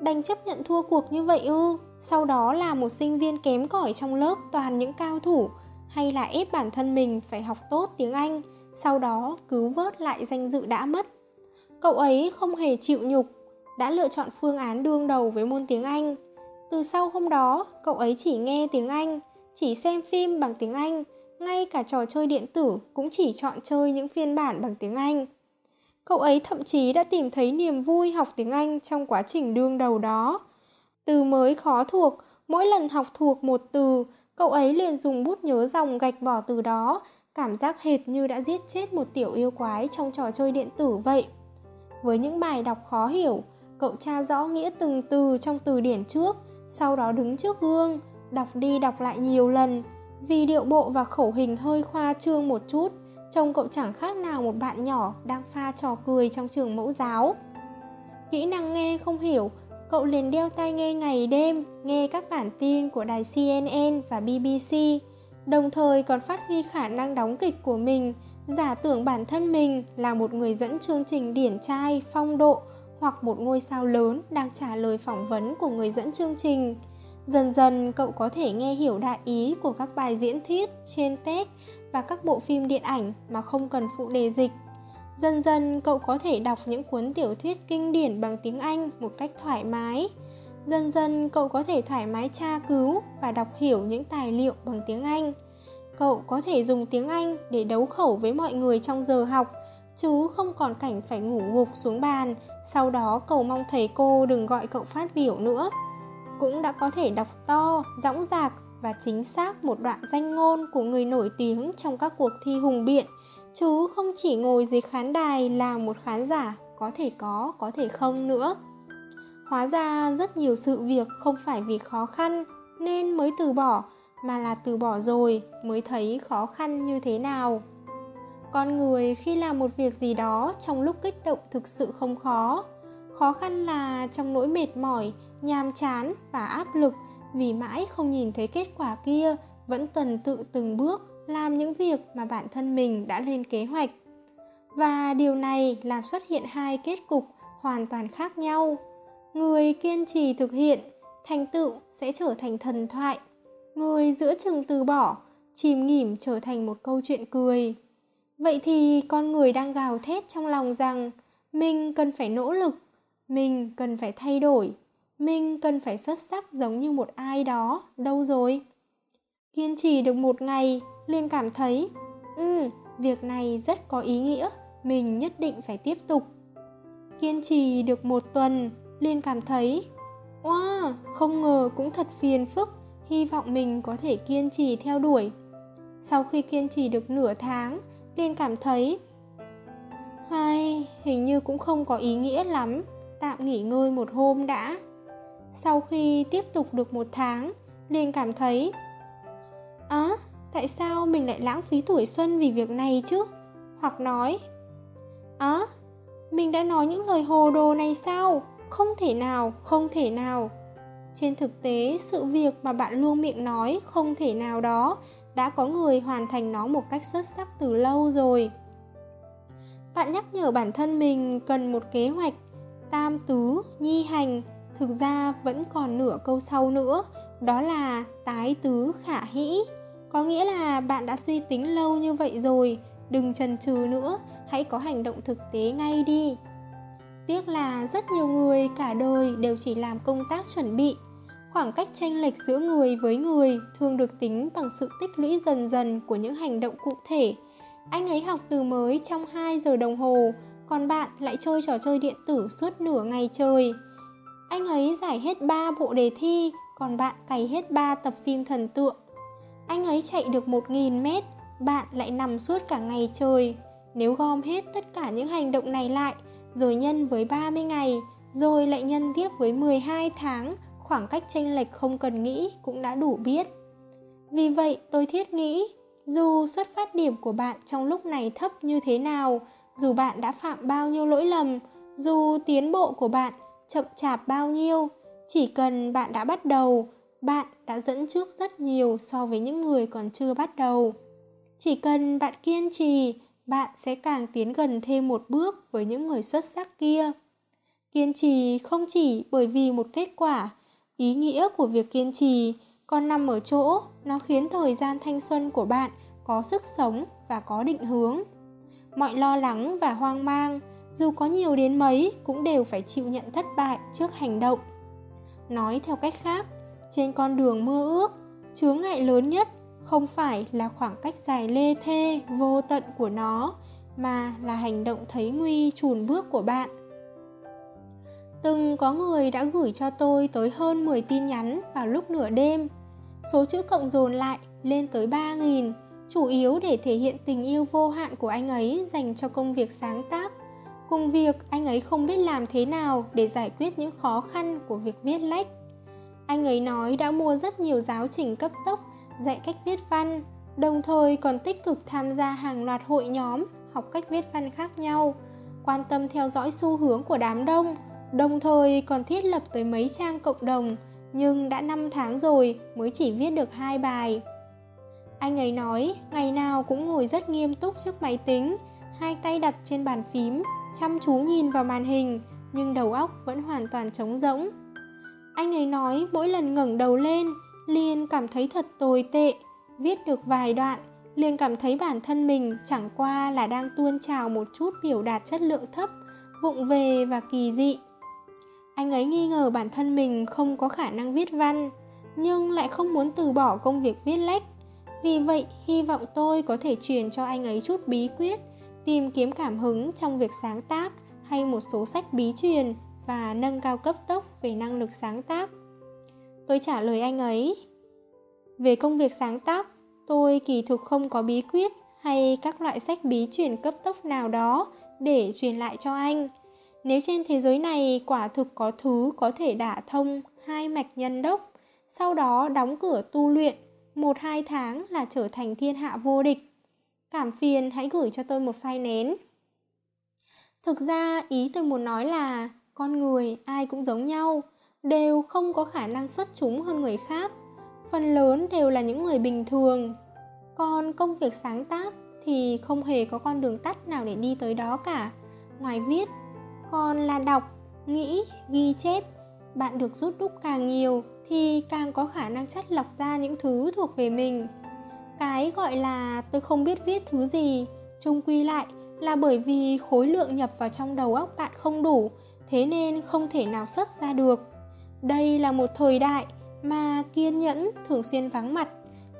Đành chấp nhận thua cuộc như vậy ư? Sau đó là một sinh viên kém cỏi trong lớp toàn những cao thủ, hay là ép bản thân mình phải học tốt tiếng Anh, sau đó cứu vớt lại danh dự đã mất. Cậu ấy không hề chịu nhục, đã lựa chọn phương án đương đầu với môn tiếng Anh. Từ sau hôm đó, cậu ấy chỉ nghe tiếng Anh, chỉ xem phim bằng tiếng Anh, ngay cả trò chơi điện tử cũng chỉ chọn chơi những phiên bản bằng tiếng Anh. Cậu ấy thậm chí đã tìm thấy niềm vui học tiếng Anh trong quá trình đương đầu đó. Từ mới khó thuộc, mỗi lần học thuộc một từ, cậu ấy liền dùng bút nhớ dòng gạch bỏ từ đó, cảm giác hệt như đã giết chết một tiểu yêu quái trong trò chơi điện tử vậy. Với những bài đọc khó hiểu, cậu tra rõ nghĩa từng từ trong từ điển trước, sau đó đứng trước gương, đọc đi đọc lại nhiều lần. Vì điệu bộ và khẩu hình hơi khoa trương một chút, trông cậu chẳng khác nào một bạn nhỏ đang pha trò cười trong trường mẫu giáo. Kỹ năng nghe không hiểu, cậu liền đeo tai nghe ngày đêm, nghe các bản tin của đài CNN và BBC, đồng thời còn phát huy khả năng đóng kịch của mình, giả tưởng bản thân mình là một người dẫn chương trình điển trai, phong độ hoặc một ngôi sao lớn đang trả lời phỏng vấn của người dẫn chương trình. Dần dần cậu có thể nghe hiểu đại ý của các bài diễn thuyết trên tech và các bộ phim điện ảnh mà không cần phụ đề dịch. Dần dần cậu có thể đọc những cuốn tiểu thuyết kinh điển bằng tiếng Anh một cách thoải mái. Dần dần cậu có thể thoải mái tra cứu và đọc hiểu những tài liệu bằng tiếng Anh. Cậu có thể dùng tiếng Anh để đấu khẩu với mọi người trong giờ học, chứ không còn cảnh phải ngủ gục xuống bàn, sau đó cầu mong thầy cô đừng gọi cậu phát biểu nữa cũng đã có thể đọc to, dõng dạc và chính xác một đoạn danh ngôn của người nổi tiếng trong các cuộc thi hùng biện, chứ không chỉ ngồi dưới khán đài là một khán giả có thể có, có thể không nữa. Hóa ra rất nhiều sự việc không phải vì khó khăn nên mới từ bỏ, mà là từ bỏ rồi mới thấy khó khăn như thế nào. Con người khi làm một việc gì đó trong lúc kích động thực sự không khó. Khó khăn là trong nỗi mệt mỏi nhàm chán và áp lực vì mãi không nhìn thấy kết quả kia, vẫn tuần tự từng bước làm những việc mà bản thân mình đã lên kế hoạch. Và điều này làm xuất hiện hai kết cục hoàn toàn khác nhau. Người kiên trì thực hiện, thành tựu sẽ trở thành thần thoại. Người giữa chừng từ bỏ, chìm nghỉm trở thành một câu chuyện cười. Vậy thì con người đang gào thét trong lòng rằng mình cần phải nỗ lực, mình cần phải thay đổi mình cần phải xuất sắc giống như một ai đó, đâu rồi? Kiên trì được một ngày, liền cảm thấy, ừ, việc này rất có ý nghĩa, mình nhất định phải tiếp tục. Kiên trì được một tuần, liền cảm thấy, wow, không ngờ cũng thật phiền phức, hy vọng mình có thể kiên trì theo đuổi. Sau khi kiên trì được nửa tháng, liền cảm thấy, hay, hình như cũng không có ý nghĩa lắm, tạm nghỉ ngơi một hôm đã. Sau khi tiếp tục được một tháng, liền cảm thấy Á, à, tại sao mình lại lãng phí tuổi xuân vì việc này chứ? Hoặc nói Á, à, mình đã nói những lời hồ đồ này sao? Không thể nào, không thể nào Trên thực tế, sự việc mà bạn luôn miệng nói không thể nào đó đã có người hoàn thành nó một cách xuất sắc từ lâu rồi. Bạn nhắc nhở bản thân mình cần một kế hoạch tam tứ, nhi hành thực ra vẫn còn nửa câu sau nữa, đó là tái tứ khả hĩ. Có nghĩa là bạn đã suy tính lâu như vậy rồi, đừng chần chừ nữa, hãy có hành động thực tế ngay đi. Tiếc là rất nhiều người cả đời đều chỉ làm công tác chuẩn bị. Khoảng cách chênh lệch giữa người với người thường được tính bằng sự tích lũy dần dần của những hành động cụ thể. Anh ấy học từ mới trong 2 giờ đồng hồ, còn bạn lại chơi trò chơi điện tử suốt nửa ngày trời anh ấy giải hết 3 bộ đề thi còn bạn cày hết 3 tập phim thần tượng anh ấy chạy được 1.000 mét bạn lại nằm suốt cả ngày trời nếu gom hết tất cả những hành động này lại rồi nhân với 30 ngày, rồi lại nhân tiếp với 12 tháng, khoảng cách chênh lệch không cần nghĩ cũng đã đủ biết. Vì vậy, tôi thiết nghĩ, dù xuất phát điểm của bạn trong lúc này thấp như thế nào, dù bạn đã phạm bao nhiêu lỗi lầm, dù tiến bộ của bạn chậm chạp bao nhiêu, chỉ cần bạn đã bắt đầu, bạn đã dẫn trước rất nhiều so với những người còn chưa bắt đầu. Chỉ cần bạn kiên trì, bạn sẽ càng tiến gần thêm một bước với những người xuất sắc kia. Kiên trì không chỉ bởi vì một kết quả, ý nghĩa của việc kiên trì còn nằm ở chỗ nó khiến thời gian thanh xuân của bạn có sức sống và có định hướng. Mọi lo lắng và hoang mang, dù có nhiều đến mấy cũng đều phải chịu nhận thất bại trước hành động. Nói theo cách khác, trên con đường mơ ước, chướng ngại lớn nhất không phải là khoảng cách dài lê thê vô tận của nó mà là hành động thấy nguy chùn bước của bạn. Từng có người đã gửi cho tôi tới hơn 10 tin nhắn vào lúc nửa đêm. Số chữ cộng dồn lại lên tới 3.000 chủ yếu để thể hiện tình yêu vô hạn của anh ấy dành cho công việc sáng tác cùng việc anh ấy không biết làm thế nào để giải quyết những khó khăn của việc viết lách anh ấy nói đã mua rất nhiều giáo trình cấp tốc dạy cách viết văn, đồng thời còn tích cực tham gia hàng loạt hội nhóm học cách viết văn khác nhau, quan tâm theo dõi xu hướng của đám đông, đồng thời còn thiết lập tới mấy trang cộng đồng, nhưng đã 5 tháng rồi mới chỉ viết được hai bài. Anh ấy nói, ngày nào cũng ngồi rất nghiêm túc trước máy tính, hai tay đặt trên bàn phím, chăm chú nhìn vào màn hình, nhưng đầu óc vẫn hoàn toàn trống rỗng. Anh ấy nói mỗi lần ngẩng đầu lên, liền cảm thấy thật tồi tệ. Viết được vài đoạn liền cảm thấy bản thân mình chẳng qua là đang tuôn trào một chút biểu đạt chất lượng thấp vụng về và kỳ dị. Anh ấy nghi ngờ bản thân mình không có khả năng viết văn nhưng lại không muốn từ bỏ công việc viết lách. Vì vậy hy vọng tôi có thể truyền cho anh ấy chút bí quyết tìm kiếm cảm hứng trong việc sáng tác hay một số sách bí truyền và nâng cao cấp tốc về năng lực sáng tác Tôi trả lời anh ấy. Về công việc sáng tác, tôi kỳ thực không có bí quyết hay các loại sách bí truyền cấp tốc nào đó để truyền lại cho anh. Nếu trên thế giới này quả thực có thứ có thể đả thông hai mạch nhân đốc, sau đó đóng cửa tu luyện, một hai tháng là trở thành thiên hạ vô địch. Cảm phiền hãy gửi cho tôi một file nén. Thực ra ý tôi muốn nói là con người ai cũng giống nhau, đều không có khả năng xuất chúng hơn người khác. Phần lớn đều là những người bình thường. Còn công việc sáng tác thì không hề có con đường tắt nào để đi tới đó cả. Ngoài viết còn là đọc nghĩ ghi chép. Bạn được rút đúc càng nhiều thì càng có khả năng chất lọc ra những thứ thuộc về mình cái gọi là tôi không biết viết thứ gì chung quy lại là bởi vì khối lượng nhập vào trong đầu óc bạn không đủ thế nên không thể nào xuất ra được đây là một thời đại mà kiên nhẫn thường xuyên vắng mặt,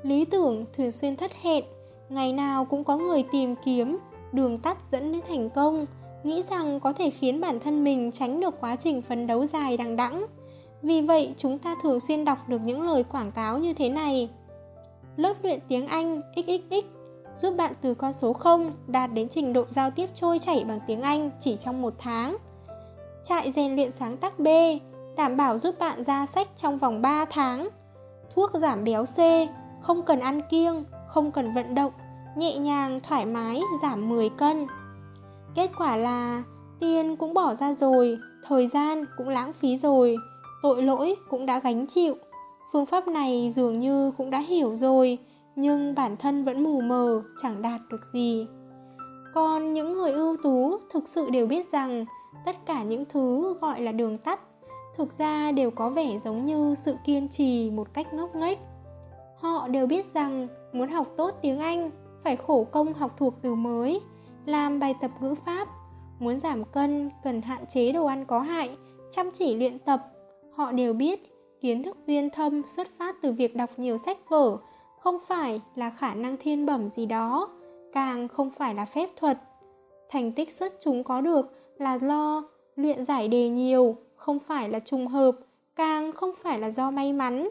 lý tưởng thường xuyên thất hẹn, ngày nào cũng có người tìm kiếm đường tắt dẫn đến thành công, nghĩ rằng có thể khiến bản thân mình tránh được quá trình phấn đấu dài đằng đẵng. Vì vậy, chúng ta thường xuyên đọc được những lời quảng cáo như thế này. Lớp luyện tiếng Anh XXX giúp bạn từ con số 0 đạt đến trình độ giao tiếp trôi chảy bằng tiếng Anh chỉ trong một tháng. Trại rèn luyện sáng tác B đảm bảo giúp bạn ra sách trong vòng 3 tháng. Thuốc giảm béo C, không cần ăn kiêng, không cần vận động, nhẹ nhàng, thoải mái, giảm 10 cân. Kết quả là tiền cũng bỏ ra rồi, thời gian cũng lãng phí rồi, tội lỗi cũng đã gánh chịu. Phương pháp này dường như cũng đã hiểu rồi, nhưng bản thân vẫn mù mờ, chẳng đạt được gì. Còn những người ưu tú thực sự đều biết rằng tất cả những thứ gọi là đường tắt thực ra đều có vẻ giống như sự kiên trì một cách ngốc nghếch họ đều biết rằng muốn học tốt tiếng anh phải khổ công học thuộc từ mới làm bài tập ngữ pháp. Muốn giảm cân, cần hạn chế đồ ăn có hại, chăm chỉ luyện tập. Họ đều biết kiến thức viên thâm xuất phát từ việc đọc nhiều sách vở, không phải là khả năng thiên bẩm gì đó, càng không phải là phép thuật. Thành tích xuất chúng có được là lo luyện giải đề nhiều, không phải là trùng hợp, càng không phải là do may mắn.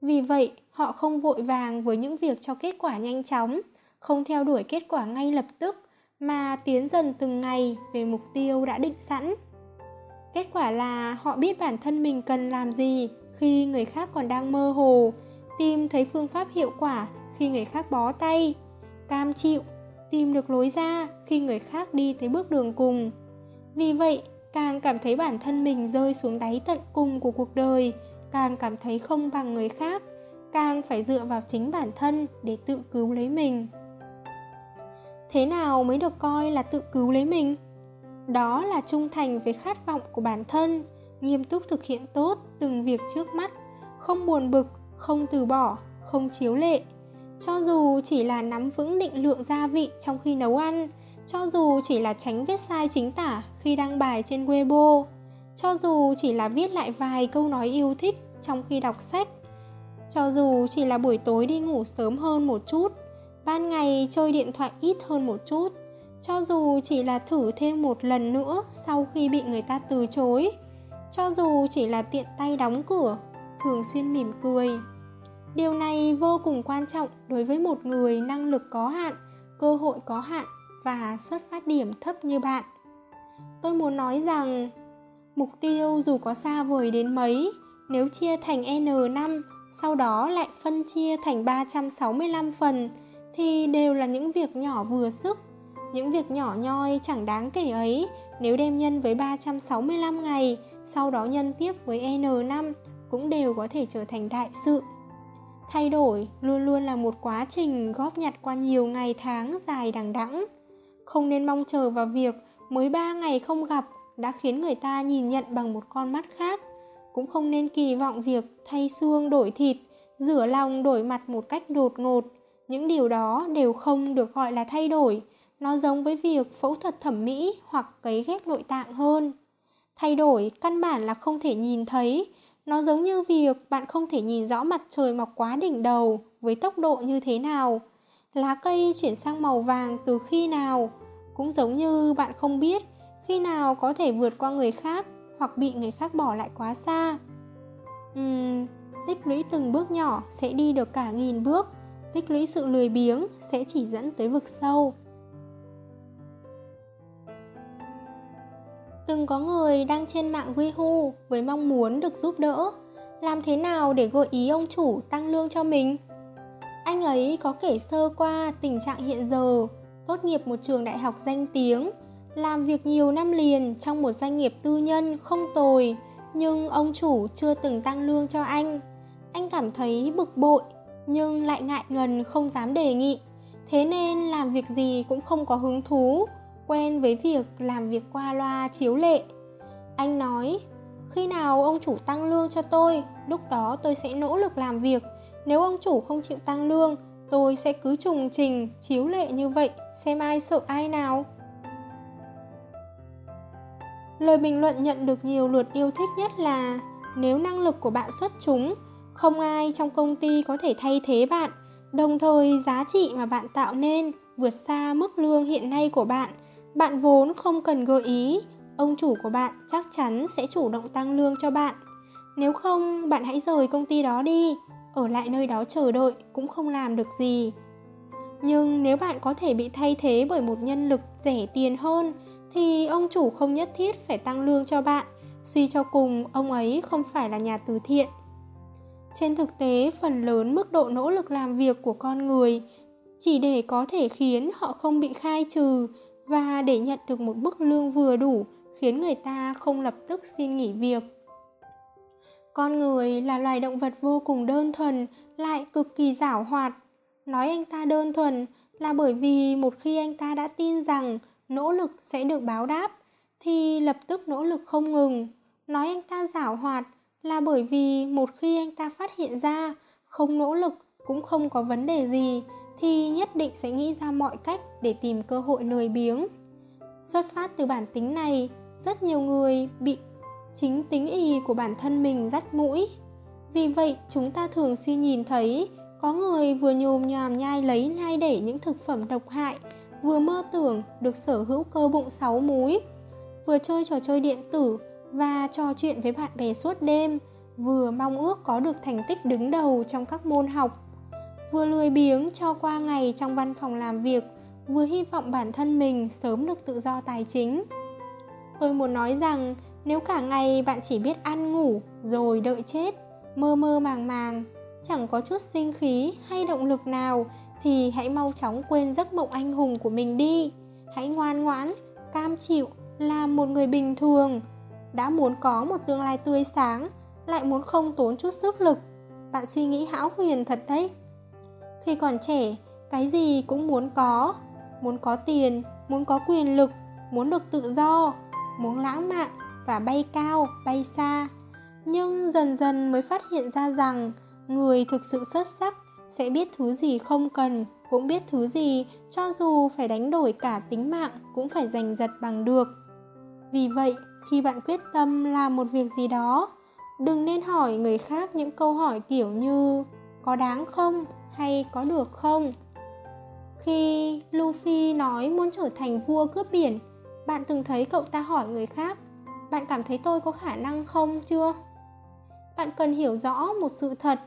Vì vậy, họ không vội vàng với những việc cho kết quả nhanh chóng, không theo đuổi kết quả ngay lập tức, mà tiến dần từng ngày về mục tiêu đã định sẵn. Kết quả là họ biết bản thân mình cần làm gì khi người khác còn đang mơ hồ, tìm thấy phương pháp hiệu quả khi người khác bó tay, cam chịu, tìm được lối ra khi người khác đi tới bước đường cùng. Vì vậy, càng cảm thấy bản thân mình rơi xuống đáy tận cùng của cuộc đời, càng cảm thấy không bằng người khác, càng phải dựa vào chính bản thân để tự cứu lấy mình. Thế nào mới được coi là tự cứu lấy mình? Đó là trung thành với khát vọng của bản thân, nghiêm túc thực hiện tốt từng việc trước mắt, không buồn bực, không từ bỏ, không chiếu lệ. Cho dù chỉ là nắm vững định lượng gia vị trong khi nấu ăn, cho dù chỉ là tránh viết sai chính tả khi đăng bài trên Weibo, cho dù chỉ là viết lại vài câu nói yêu thích trong khi đọc sách, cho dù chỉ là buổi tối đi ngủ sớm hơn một chút, ban ngày chơi điện thoại ít hơn một chút, cho dù chỉ là thử thêm một lần nữa sau khi bị người ta từ chối, cho dù chỉ là tiện tay đóng cửa, thường xuyên mỉm cười. Điều này vô cùng quan trọng đối với một người năng lực có hạn, cơ hội có hạn và xuất phát điểm thấp như bạn. Tôi muốn nói rằng mục tiêu dù có xa vời đến mấy, nếu chia thành N5, sau đó lại phân chia thành 365 phần thì đều là những việc nhỏ vừa sức. Những việc nhỏ nhoi chẳng đáng kể ấy nếu đem nhân với 365 ngày, sau đó nhân tiếp với N5 cũng đều có thể trở thành đại sự. Thay đổi luôn luôn là một quá trình góp nhặt qua nhiều ngày tháng dài đằng đẵng. Không nên mong chờ vào việc mới 3 ngày không gặp đã khiến người ta nhìn nhận bằng một con mắt khác. Cũng không nên kỳ vọng việc thay xương đổi thịt, rửa lòng đổi mặt một cách đột ngột. Những điều đó đều không được gọi là thay đổi. Nó giống với việc phẫu thuật thẩm mỹ hoặc cấy ghép nội tạng hơn. Thay đổi căn bản là không thể nhìn thấy. Nó giống như việc bạn không thể nhìn rõ mặt trời mọc quá đỉnh đầu với tốc độ như thế nào. Lá cây chuyển sang màu vàng từ khi nào, cũng giống như bạn không biết khi nào có thể vượt qua người khác hoặc bị người khác bỏ lại quá xa. Uhm, tích lũy từng bước nhỏ sẽ đi được cả nghìn bước, tích lũy sự lười biếng sẽ chỉ dẫn tới vực sâu. Từng có người đang trên mạng Weihu với mong muốn được giúp đỡ. Làm thế nào để gợi ý ông chủ tăng lương cho mình? Anh ấy có kể sơ qua tình trạng hiện giờ, tốt nghiệp một trường đại học danh tiếng, làm việc nhiều năm liền trong một doanh nghiệp tư nhân không tồi, nhưng ông chủ chưa từng tăng lương cho anh. Anh cảm thấy bực bội, nhưng lại ngại ngần không dám đề nghị. Thế nên làm việc gì cũng không có hứng thú, quen với việc làm việc qua loa chiếu lệ. Anh nói, khi nào ông chủ tăng lương cho tôi, lúc đó tôi sẽ nỗ lực làm việc. Nếu ông chủ không chịu tăng lương, tôi sẽ cứ trùng trình, chiếu lệ như vậy, xem ai sợ ai nào. Lời bình luận nhận được nhiều lượt yêu thích nhất là nếu năng lực của bạn xuất chúng, không ai trong công ty có thể thay thế bạn, đồng thời giá trị mà bạn tạo nên vượt xa mức lương hiện nay của bạn. Bạn vốn không cần gợi ý, ông chủ của bạn chắc chắn sẽ chủ động tăng lương cho bạn. Nếu không, bạn hãy rời công ty đó đi, ở lại nơi đó chờ đợi cũng không làm được gì. Nhưng nếu bạn có thể bị thay thế bởi một nhân lực rẻ tiền hơn thì ông chủ không nhất thiết phải tăng lương cho bạn, suy cho cùng ông ấy không phải là nhà từ thiện. Trên thực tế, phần lớn mức độ nỗ lực làm việc của con người chỉ để có thể khiến họ không bị khai trừ và để nhận được một mức lương vừa đủ khiến người ta không lập tức xin nghỉ việc. Con người là loài động vật vô cùng đơn thuần, lại cực kỳ giảo hoạt. Nói anh ta đơn thuần là bởi vì một khi anh ta đã tin rằng nỗ lực sẽ được báo đáp thì lập tức nỗ lực không ngừng nói anh ta giảo hoạt là bởi vì một khi anh ta phát hiện ra không nỗ lực cũng không có vấn đề gì thì nhất định sẽ nghĩ ra mọi cách để tìm cơ hội lười biếng. Xuất phát từ bản tính này, rất nhiều người bị chính tính ý của bản thân mình dắt mũi. Vì vậy, chúng ta thường suy nhìn thấy có người vừa nhồm nhòm nhai lấy nhai để những thực phẩm độc hại, vừa mơ tưởng được sở hữu cơ bụng sáu múi, vừa chơi trò chơi điện tử và trò chuyện với bạn bè suốt đêm, vừa mong ước có được thành tích đứng đầu trong các môn học vừa lười biếng cho qua ngày trong văn phòng làm việc, vừa hy vọng bản thân mình sớm được tự do tài chính. Tôi muốn nói rằng, nếu cả ngày bạn chỉ biết ăn ngủ, rồi đợi chết, mơ mơ màng màng, chẳng có chút sinh khí hay động lực nào, thì hãy mau chóng quên giấc mộng anh hùng của mình đi. Hãy ngoan ngoãn, cam chịu, làm một người bình thường. Đã muốn có một tương lai tươi sáng, lại muốn không tốn chút sức lực. Bạn suy nghĩ hão huyền thật đấy khi còn trẻ, cái gì cũng muốn có. Muốn có tiền, muốn có quyền lực, muốn được tự do, muốn lãng mạn và bay cao, bay xa. Nhưng dần dần mới phát hiện ra rằng người thực sự xuất sắc sẽ biết thứ gì không cần, cũng biết thứ gì cho dù phải đánh đổi cả tính mạng cũng phải giành giật bằng được. Vì vậy, khi bạn quyết tâm làm một việc gì đó, đừng nên hỏi người khác những câu hỏi kiểu như có đáng không? Hay có được không? Khi luffy nói muốn trở thành vua cướp biển, bạn từng thấy cậu ta hỏi người khác, bạn cảm thấy tôi có khả năng không chưa? Bạn cần hiểu rõ một sự thật,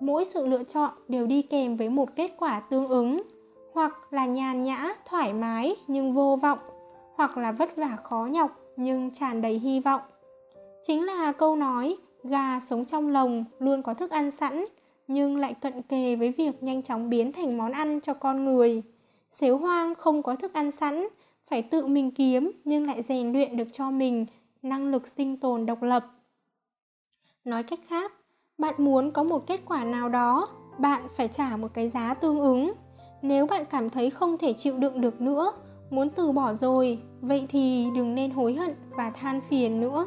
mỗi sự lựa chọn đều đi kèm với một kết quả tương ứng, hoặc là nhàn nhã, thoải mái nhưng vô vọng, hoặc là vất vả khó nhọc nhưng tràn đầy hy vọng. Chính là câu nói, gà sống trong lồng luôn có thức ăn sẵn nhưng lại cận kề với việc nhanh chóng biến thành món ăn cho con người. Xếu hoang không có thức ăn sẵn, phải tự mình kiếm nhưng lại rèn luyện được cho mình năng lực sinh tồn độc lập. Nói cách khác, bạn muốn có một kết quả nào đó, bạn phải trả một cái giá tương ứng. Nếu bạn cảm thấy không thể chịu đựng được nữa, muốn từ bỏ rồi, vậy thì đừng nên hối hận và than phiền nữa.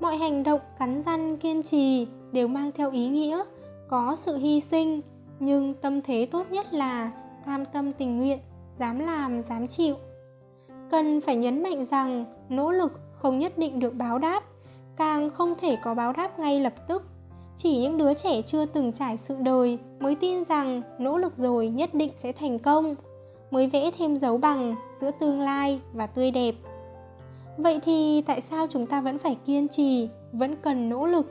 Mọi hành động cắn răn kiên trì đều mang theo ý nghĩa có sự hy sinh, nhưng tâm thế tốt nhất là cam tâm tình nguyện, dám làm, dám chịu. Cần phải nhấn mạnh rằng nỗ lực không nhất định được báo đáp, càng không thể có báo đáp ngay lập tức. Chỉ những đứa trẻ chưa từng trải sự đời mới tin rằng nỗ lực rồi nhất định sẽ thành công, mới vẽ thêm dấu bằng giữa tương lai và tươi đẹp. Vậy thì tại sao chúng ta vẫn phải kiên trì, vẫn cần nỗ lực?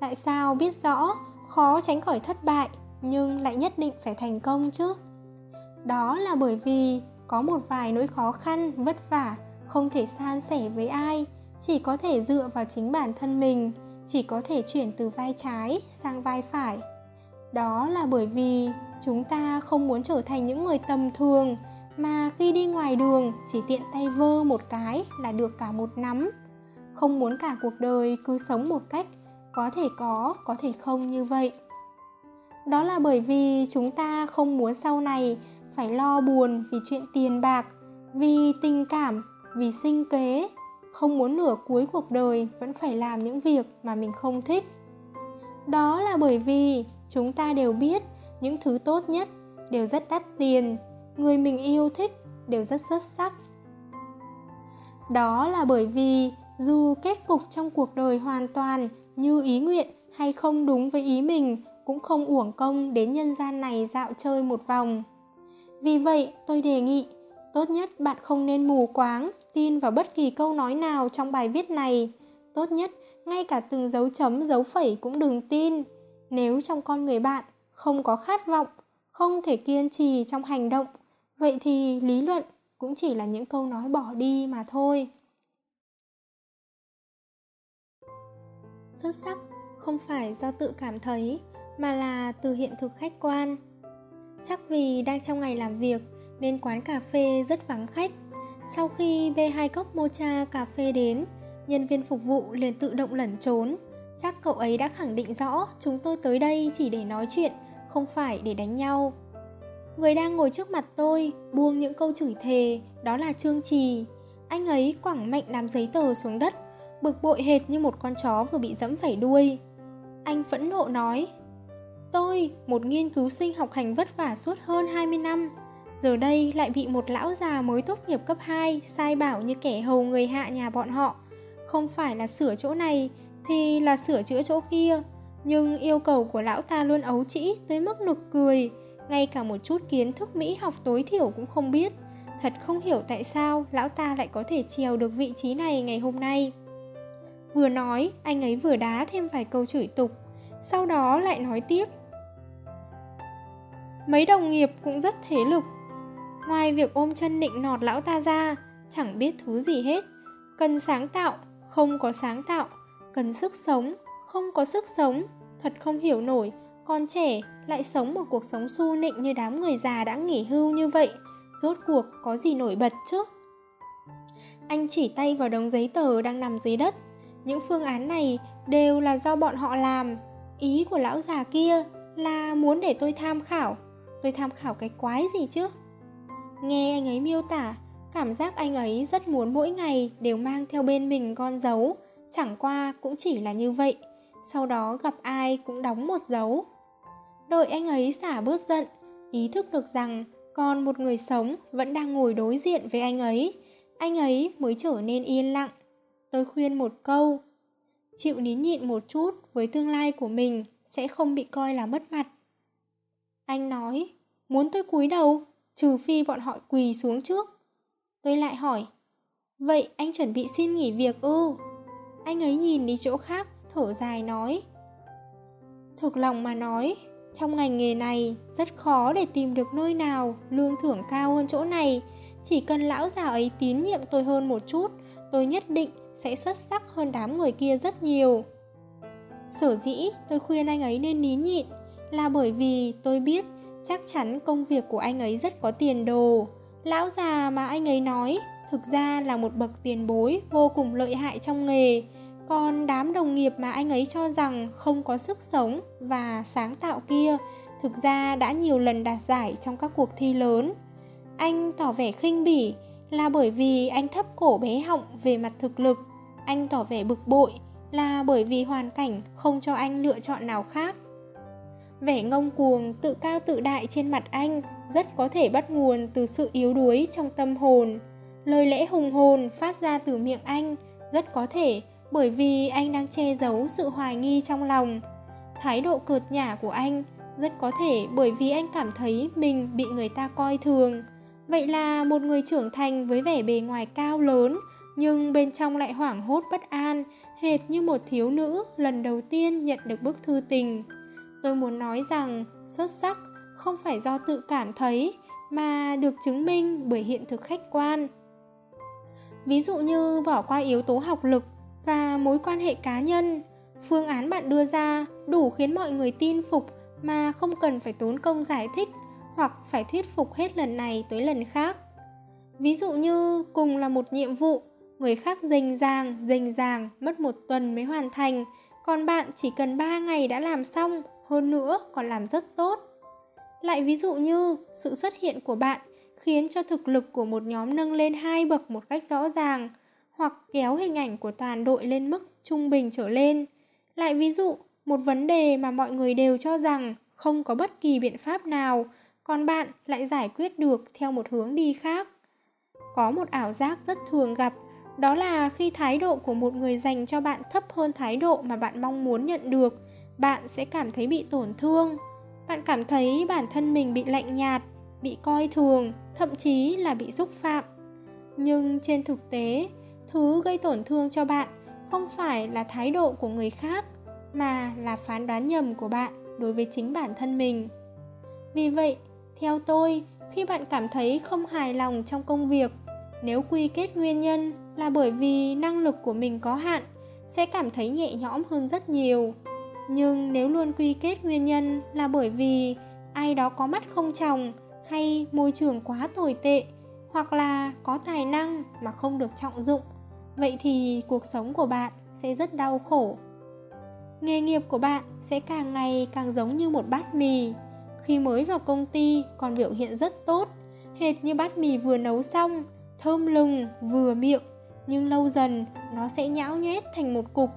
Tại sao biết rõ khó tránh khỏi thất bại, nhưng lại nhất định phải thành công chứ. Đó là bởi vì có một vài nỗi khó khăn, vất vả, không thể san sẻ với ai, chỉ có thể dựa vào chính bản thân mình, chỉ có thể chuyển từ vai trái sang vai phải. Đó là bởi vì chúng ta không muốn trở thành những người tầm thường, mà khi đi ngoài đường, chỉ tiện tay vơ một cái là được cả một nắm không muốn cả cuộc đời cứ sống một cách có thể có có thể không như vậy. Đó là bởi vì chúng ta không muốn sau này phải lo buồn vì chuyện tiền bạc, vì tình cảm, vì sinh kế. Không muốn nửa cuối cuộc đời vẫn phải làm những việc mà mình không thích. Đó là bởi vì chúng ta đều biết những thứ tốt nhất đều rất đắt tiền, người mình yêu thích đều rất xuất sắc. Đó là bởi vì dù kết cục trong cuộc đời hoàn toàn như ý nguyện hay không đúng với ý mình cũng không uổng công đến nhân gian này dạo chơi một vòng. Vì vậy, tôi đề nghị, tốt nhất bạn không nên mù quáng, tin vào bất kỳ câu nói nào trong bài viết này. Tốt nhất, ngay cả từng dấu chấm, dấu phẩy cũng đừng tin. Nếu trong con người bạn không có khát vọng, không thể kiên trì trong hành động, vậy thì lý luận cũng chỉ là những câu nói bỏ đi mà thôi. Xuất sắc, không phải do tự cảm thấy, mà là từ hiện thực khách quan. Chắc vì đang trong ngày làm việc, nên quán cà phê rất vắng khách. Sau khi bê hai cốc mocha cà phê đến, nhân viên phục vụ liền tự động lẩn trốn. Chắc cậu ấy đã khẳng định rõ chúng tôi tới đây chỉ để nói chuyện, không phải để đánh nhau. Người đang ngồi trước mặt tôi buông những câu chửi thề, đó là trương trì. Anh ấy quẳng mạnh đám giấy tờ xuống đất bực bội hệt như một con chó vừa bị dẫm phải đuôi anh phẫn nộ nói Tôi, một nghiên cứu sinh học hành vất vả suốt hơn 20 năm, giờ đây lại bị một lão già mới tốt nghiệp cấp 2 sai bảo như kẻ hầu người hạ nhà bọn họ. Không phải là sửa chỗ này thì là sửa chữa chỗ kia, nhưng yêu cầu của lão ta luôn ấu trĩ tới mức nực cười, ngay cả một chút kiến thức Mỹ học tối thiểu cũng không biết. Thật không hiểu tại sao lão ta lại có thể trèo được vị trí này ngày hôm nay. Vừa nói, anh ấy vừa đá thêm vài câu chửi tục, sau đó lại nói tiếp. Mấy đồng nghiệp cũng rất thế lực. Ngoài việc ôm chân nịnh nọt lão ta ra, chẳng biết thứ gì hết. Cần sáng tạo, không có sáng tạo. Cần sức sống, không có sức sống. Thật không hiểu nổi, con trẻ lại sống một cuộc sống su nịnh như đám người già đã nghỉ hưu như vậy. Rốt cuộc có gì nổi bật chứ? Anh chỉ tay vào đống giấy tờ đang nằm dưới đất. Những phương án này đều là do bọn họ làm. Ý của lão già kia là muốn để tôi tham khảo. Tôi tham khảo cái quái gì chứ? Nghe anh ấy miêu tả, cảm giác anh ấy rất muốn mỗi ngày đều mang theo bên mình con dấu. Chẳng qua cũng chỉ là như vậy. Sau đó gặp ai cũng đóng một dấu. Đợi anh ấy xả bớt giận, ý thức được rằng còn một người sống vẫn đang ngồi đối diện với anh ấy. Anh ấy mới trở nên yên lặng. Tôi khuyên một câu. Chịu nín nhịn một chút với tương lai của mình sẽ không bị coi là mất mặt. Anh nói, muốn tôi cúi đầu, trừ phi bọn họ quỳ xuống trước. Tôi lại hỏi, vậy anh chuẩn bị xin nghỉ việc ư? Anh ấy nhìn đi chỗ khác, thở dài nói. Thực lòng mà nói, trong ngành nghề này rất khó để tìm được nơi nào lương thưởng cao hơn chỗ này. Chỉ cần lão già ấy tín nhiệm tôi hơn một chút, tôi nhất định sẽ xuất sắc hơn đám người kia rất nhiều. Sở dĩ tôi khuyên anh ấy nên nín nhịn là bởi vì tôi biết chắc chắn công việc của anh ấy rất có tiền đồ. Lão già mà anh ấy nói thực ra là một bậc tiền bối vô cùng lợi hại trong nghề. Còn đám đồng nghiệp mà anh ấy cho rằng không có sức sống và sáng tạo kia thực ra đã nhiều lần đạt giải trong các cuộc thi lớn. Anh tỏ vẻ khinh bỉ là bởi vì anh thấp cổ bé họng về mặt thực lực. Anh tỏ vẻ bực bội là bởi vì hoàn cảnh không cho anh lựa chọn nào khác. Vẻ ngông cuồng, tự cao tự đại trên mặt anh rất có thể bắt nguồn từ sự yếu đuối trong tâm hồn. Lời lẽ hùng hồn phát ra từ miệng anh rất có thể bởi vì anh đang che giấu sự hoài nghi trong lòng. Thái độ cợt nhả của anh rất có thể bởi vì anh cảm thấy mình bị người ta coi thường. Vậy là một người trưởng thành với vẻ bề ngoài cao lớn nhưng bên trong lại hoảng hốt bất an, hệt như một thiếu nữ lần đầu tiên nhận được bức thư tình. Tôi muốn nói rằng xuất sắc không phải do tự cảm thấy mà được chứng minh bởi hiện thực khách quan. Ví dụ như bỏ qua yếu tố học lực và mối quan hệ cá nhân, phương án bạn đưa ra đủ khiến mọi người tin phục mà không cần phải tốn công giải thích hoặc phải thuyết phục hết lần này tới lần khác. Ví dụ như cùng là một nhiệm vụ, người khác rình ràng, rình ràng, mất một tuần mới hoàn thành, còn bạn chỉ cần 3 ngày đã làm xong, hơn nữa còn làm rất tốt. Lại ví dụ như sự xuất hiện của bạn khiến cho thực lực của một nhóm nâng lên hai bậc một cách rõ ràng, hoặc kéo hình ảnh của toàn đội lên mức trung bình trở lên. Lại ví dụ, một vấn đề mà mọi người đều cho rằng không có bất kỳ biện pháp nào, còn bạn lại giải quyết được theo một hướng đi khác. Có một ảo giác rất thường gặp, đó là khi thái độ của một người dành cho bạn thấp hơn thái độ mà bạn mong muốn nhận được, bạn sẽ cảm thấy bị tổn thương. Bạn cảm thấy bản thân mình bị lạnh nhạt, bị coi thường, thậm chí là bị xúc phạm. Nhưng trên thực tế, thứ gây tổn thương cho bạn không phải là thái độ của người khác mà là phán đoán nhầm của bạn đối với chính bản thân mình vì vậy theo tôi, khi bạn cảm thấy không hài lòng trong công việc, nếu quy kết nguyên nhân là bởi vì năng lực của mình có hạn, sẽ cảm thấy nhẹ nhõm hơn rất nhiều. Nhưng nếu luôn quy kết nguyên nhân là bởi vì ai đó có mắt không tròng hay môi trường quá tồi tệ, hoặc là có tài năng mà không được trọng dụng, vậy thì cuộc sống của bạn sẽ rất đau khổ. Nghề nghiệp của bạn sẽ càng ngày càng giống như một bát mì khi mới vào công ty, còn biểu hiện rất tốt. Hệt như bát mì vừa nấu xong, thơm lừng, vừa miệng. Nhưng lâu dần, nó sẽ nhão nhoét thành một cục,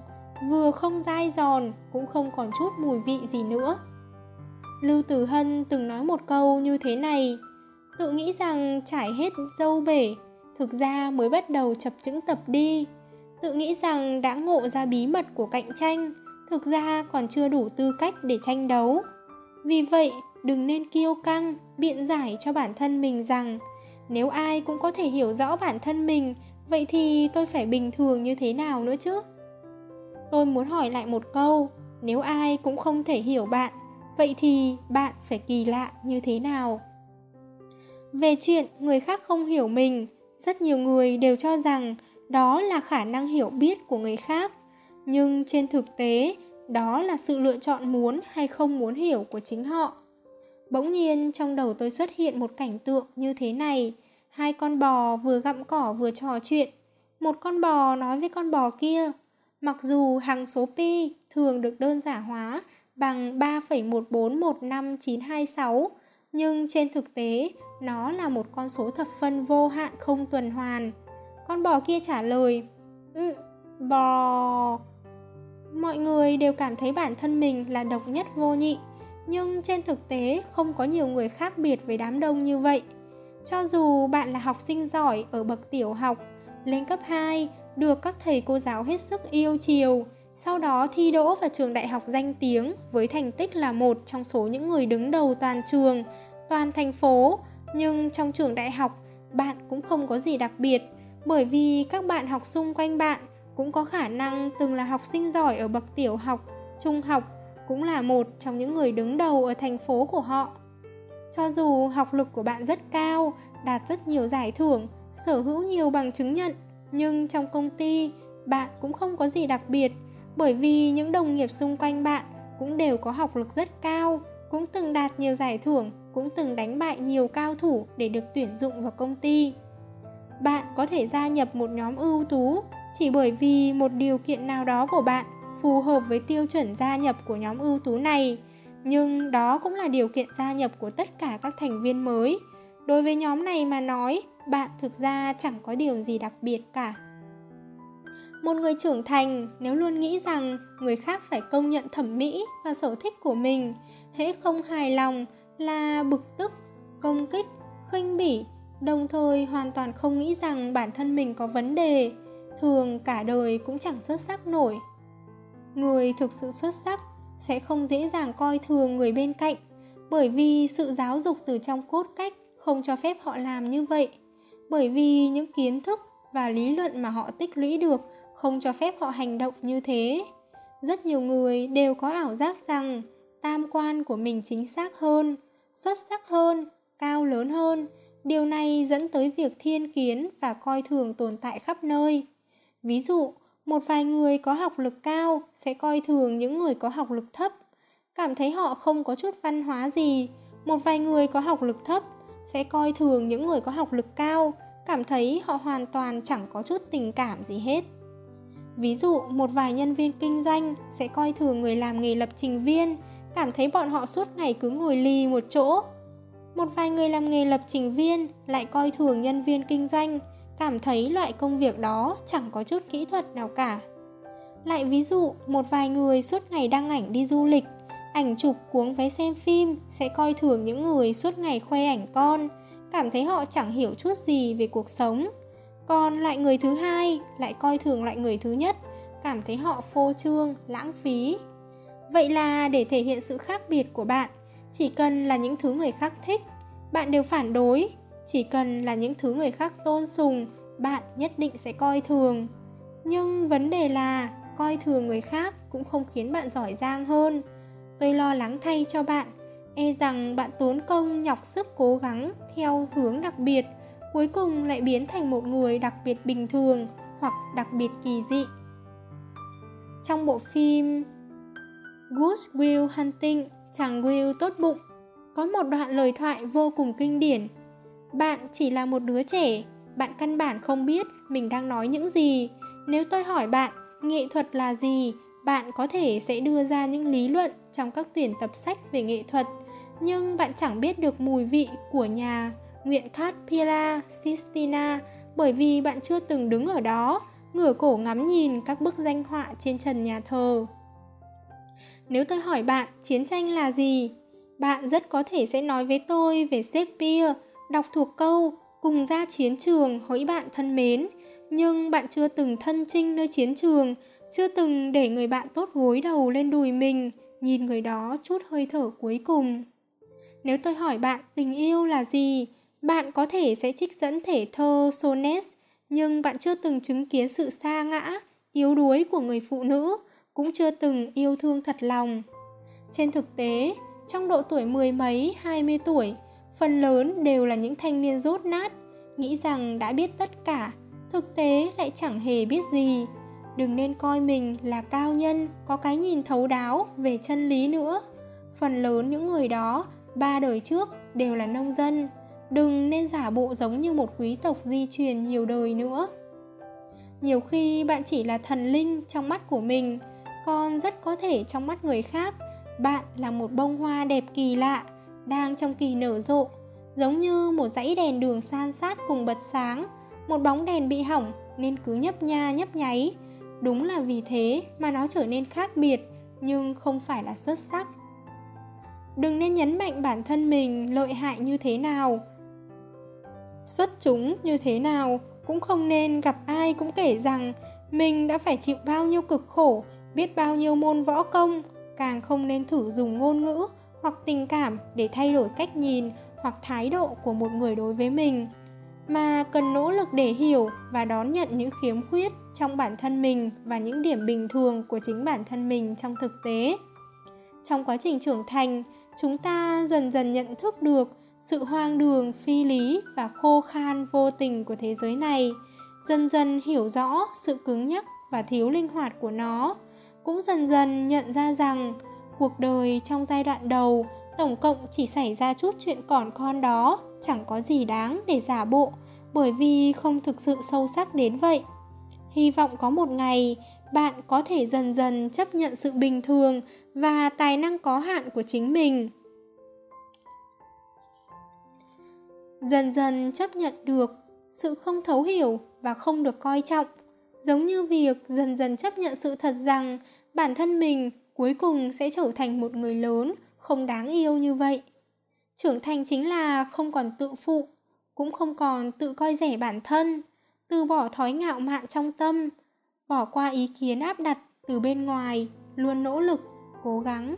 vừa không dai giòn, cũng không còn chút mùi vị gì nữa. Lưu Tử Hân từng nói một câu như thế này, Tự nghĩ rằng trải hết dâu bể, Thực ra mới bắt đầu chập chững tập đi. Tự nghĩ rằng đã ngộ ra bí mật của cạnh tranh, Thực ra còn chưa đủ tư cách để tranh đấu. Vì vậy đừng nên kiêu căng, Biện giải cho bản thân mình rằng, Nếu ai cũng có thể hiểu rõ bản thân mình, Vậy thì tôi phải bình thường như thế nào nữa chứ? Tôi muốn hỏi lại một câu, Nếu ai cũng không thể hiểu bạn, Vậy thì bạn phải kỳ lạ như thế nào? Về chuyện người khác không hiểu mình, Rất nhiều người đều cho rằng đó là khả năng hiểu biết của người khác Nhưng trên thực tế, đó là sự lựa chọn muốn hay không muốn hiểu của chính họ Bỗng nhiên trong đầu tôi xuất hiện một cảnh tượng như thế này. Hai con bò vừa gặm cỏ vừa trò chuyện. Một con bò nói với con bò kia Mặc dù hằng số pi thường được đơn giản hóa bằng 3,1415926 nhưng trên thực tế nó là một con số thập phân vô hạn không tuần hoàn. Con bò kia trả lời Ừ, bò... Mọi người đều cảm thấy bản thân mình là độc nhất vô nhị. Nhưng trên thực tế không có nhiều người khác biệt với đám đông như vậy Cho dù bạn là học sinh giỏi ở bậc tiểu học Lên cấp 2 được các thầy cô giáo hết sức yêu chiều sau đó thi đỗ vào trường đại học danh tiếng với thành tích là một trong số những người đứng đầu toàn trường, toàn thành phố. Nhưng trong trường đại học, bạn cũng không có gì đặc biệt, bởi vì các bạn học xung quanh bạn cũng có khả năng từng là học sinh giỏi ở bậc tiểu học, trung học, cũng là một trong những người đứng đầu ở thành phố của họ. Cho dù học lực của bạn rất cao, đạt rất nhiều giải thưởng, sở hữu nhiều bằng chứng nhận, nhưng trong công ty, bạn cũng không có gì đặc biệt bởi vì những đồng nghiệp xung quanh bạn cũng đều có học lực rất cao, cũng từng đạt nhiều giải thưởng, cũng từng đánh bại nhiều cao thủ để được tuyển dụng vào công ty. Bạn có thể gia nhập một nhóm ưu tú chỉ bởi vì một điều kiện nào đó của bạn phù hợp với tiêu chuẩn gia nhập của nhóm ưu tú này, nhưng đó cũng là điều kiện gia nhập của tất cả các thành viên mới. Đối với nhóm này mà nói, bạn thực ra chẳng có điều gì đặc biệt cả. Một người trưởng thành nếu luôn nghĩ rằng người khác phải công nhận thẩm mỹ và sở thích của mình, hễ không hài lòng là bực tức, công kích, khinh bỉ, đồng thời hoàn toàn không nghĩ rằng bản thân mình có vấn đề, thường cả đời cũng chẳng xuất sắc nổi. Người thực sự xuất sắc sẽ không dễ dàng coi thường người bên cạnh, bởi vì sự giáo dục từ trong cốt cách không cho phép họ làm như vậy. Bởi vì những kiến thức và lý luận mà họ tích lũy được không cho phép họ hành động như thế. Rất nhiều người đều có ảo giác rằng tam quan của mình chính xác hơn, xuất sắc hơn, cao lớn hơn. Điều này dẫn tới việc thiên kiến và coi thường tồn tại khắp nơi. Ví dụ, một vài người có học lực cao sẽ coi thường những người có học lực thấp, cảm thấy họ không có chút văn hóa gì. Một vài người có học lực thấp sẽ coi thường những người có học lực cao, cảm thấy họ hoàn toàn chẳng có chút tình cảm gì hết. Ví dụ, một vài nhân viên kinh doanh sẽ coi thường người làm nghề lập trình viên, cảm thấy bọn họ suốt ngày cứ ngồi lì một chỗ. Một vài người làm nghề lập trình viên lại coi thường nhân viên kinh doanh, cảm thấy loại công việc đó chẳng có chút kỹ thuật nào cả. Lại ví dụ, một vài người suốt ngày đăng ảnh đi du lịch, ảnh chụp cuống vé xem phim sẽ coi thường những người suốt ngày khoe ảnh con, cảm thấy họ chẳng hiểu chút gì về cuộc sống còn lại người thứ hai lại coi thường loại người thứ nhất, cảm thấy họ phô trương, lãng phí. Vậy là để thể hiện sự khác biệt của bạn, chỉ cần là những thứ người khác thích, bạn đều phản đối. Chỉ cần là những thứ người khác tôn sùng, bạn nhất định sẽ coi thường. Nhưng vấn đề là coi thường người khác cũng không khiến bạn giỏi giang hơn. Tôi lo lắng thay cho bạn, e rằng bạn tốn công nhọc sức cố gắng theo hướng đặc biệt cuối cùng lại biến thành một người đặc biệt bình thường hoặc đặc biệt kỳ dị. Trong bộ phim Good Will Hunting, chàng Will tốt bụng, có một đoạn lời thoại vô cùng kinh điển. Bạn chỉ là một đứa trẻ, bạn căn bản không biết mình đang nói những gì. Nếu tôi hỏi bạn, nghệ thuật là gì, bạn có thể sẽ đưa ra những lý luận trong các tuyển tập sách về nghệ thuật, nhưng bạn chẳng biết được mùi vị của nhà nguyện Cat Pila Sistina bởi vì bạn chưa từng đứng ở đó, ngửa cổ ngắm nhìn các bức danh họa trên trần nhà thờ. Nếu tôi hỏi bạn chiến tranh là gì? Bạn rất có thể sẽ nói với tôi về Shakespeare, đọc thuộc câu, cùng ra chiến trường hỡi bạn thân mến, nhưng bạn chưa từng thân chinh nơi chiến trường, chưa từng để người bạn tốt gối đầu lên đùi mình, nhìn người đó chút hơi thở cuối cùng. Nếu tôi hỏi bạn tình yêu là gì, bạn có thể sẽ trích dẫn thể thơ sonnet, nhưng bạn chưa từng chứng kiến sự xa ngã, yếu đuối của người phụ nữ, cũng chưa từng yêu thương thật lòng. Trên thực tế, trong độ tuổi mười mấy, hai mươi tuổi, phần lớn đều là những thanh niên rốt nát, nghĩ rằng đã biết tất cả, thực tế lại chẳng hề biết gì. Đừng nên coi mình là cao nhân, có cái nhìn thấu đáo về chân lý nữa. Phần lớn những người đó, ba đời trước đều là nông dân. Đừng nên giả bộ giống như một quý tộc di truyền nhiều đời nữa. Nhiều khi bạn chỉ là thần linh trong mắt của mình, còn rất có thể trong mắt người khác, bạn là một bông hoa đẹp kỳ lạ, đang trong kỳ nở rộ, giống như một dãy đèn đường san sát cùng bật sáng, một bóng đèn bị hỏng nên cứ nhấp nha nhấp nháy. Đúng là vì thế mà nó trở nên khác biệt, nhưng không phải là xuất sắc. Đừng nên nhấn mạnh bản thân mình lợi hại như thế nào, xuất chúng như thế nào, cũng không nên gặp ai cũng kể rằng mình đã phải chịu bao nhiêu cực khổ, biết bao nhiêu môn võ công, càng không nên thử dùng ngôn ngữ hoặc tình cảm để thay đổi cách nhìn hoặc thái độ của một người đối với mình. Mà cần nỗ lực để hiểu và đón nhận những khiếm khuyết trong bản thân mình và những điểm bình thường của chính bản thân mình trong thực tế. Trong quá trình trưởng thành, chúng ta dần dần nhận thức được sự hoang đường, phi lý và khô khan vô tình của thế giới này, dần dần hiểu rõ sự cứng nhắc và thiếu linh hoạt của nó, cũng dần dần nhận ra rằng cuộc đời trong giai đoạn đầu, tổng cộng chỉ xảy ra chút chuyện còn con đó, chẳng có gì đáng để giả bộ, bởi vì không thực sự sâu sắc đến vậy. Hy vọng có một ngày, bạn có thể dần dần chấp nhận sự bình thường và tài năng có hạn của chính mình. Dần dần chấp nhận được sự không thấu hiểu và không được coi trọng, giống như việc dần dần chấp nhận sự thật rằng bản thân mình cuối cùng sẽ trở thành một người lớn, không đáng yêu như vậy. Trưởng thành chính là không còn tự phụ, cũng không còn tự coi rẻ bản thân, từ bỏ thói ngạo mạn trong tâm, bỏ qua ý kiến áp đặt từ bên ngoài, luôn nỗ lực, cố gắng.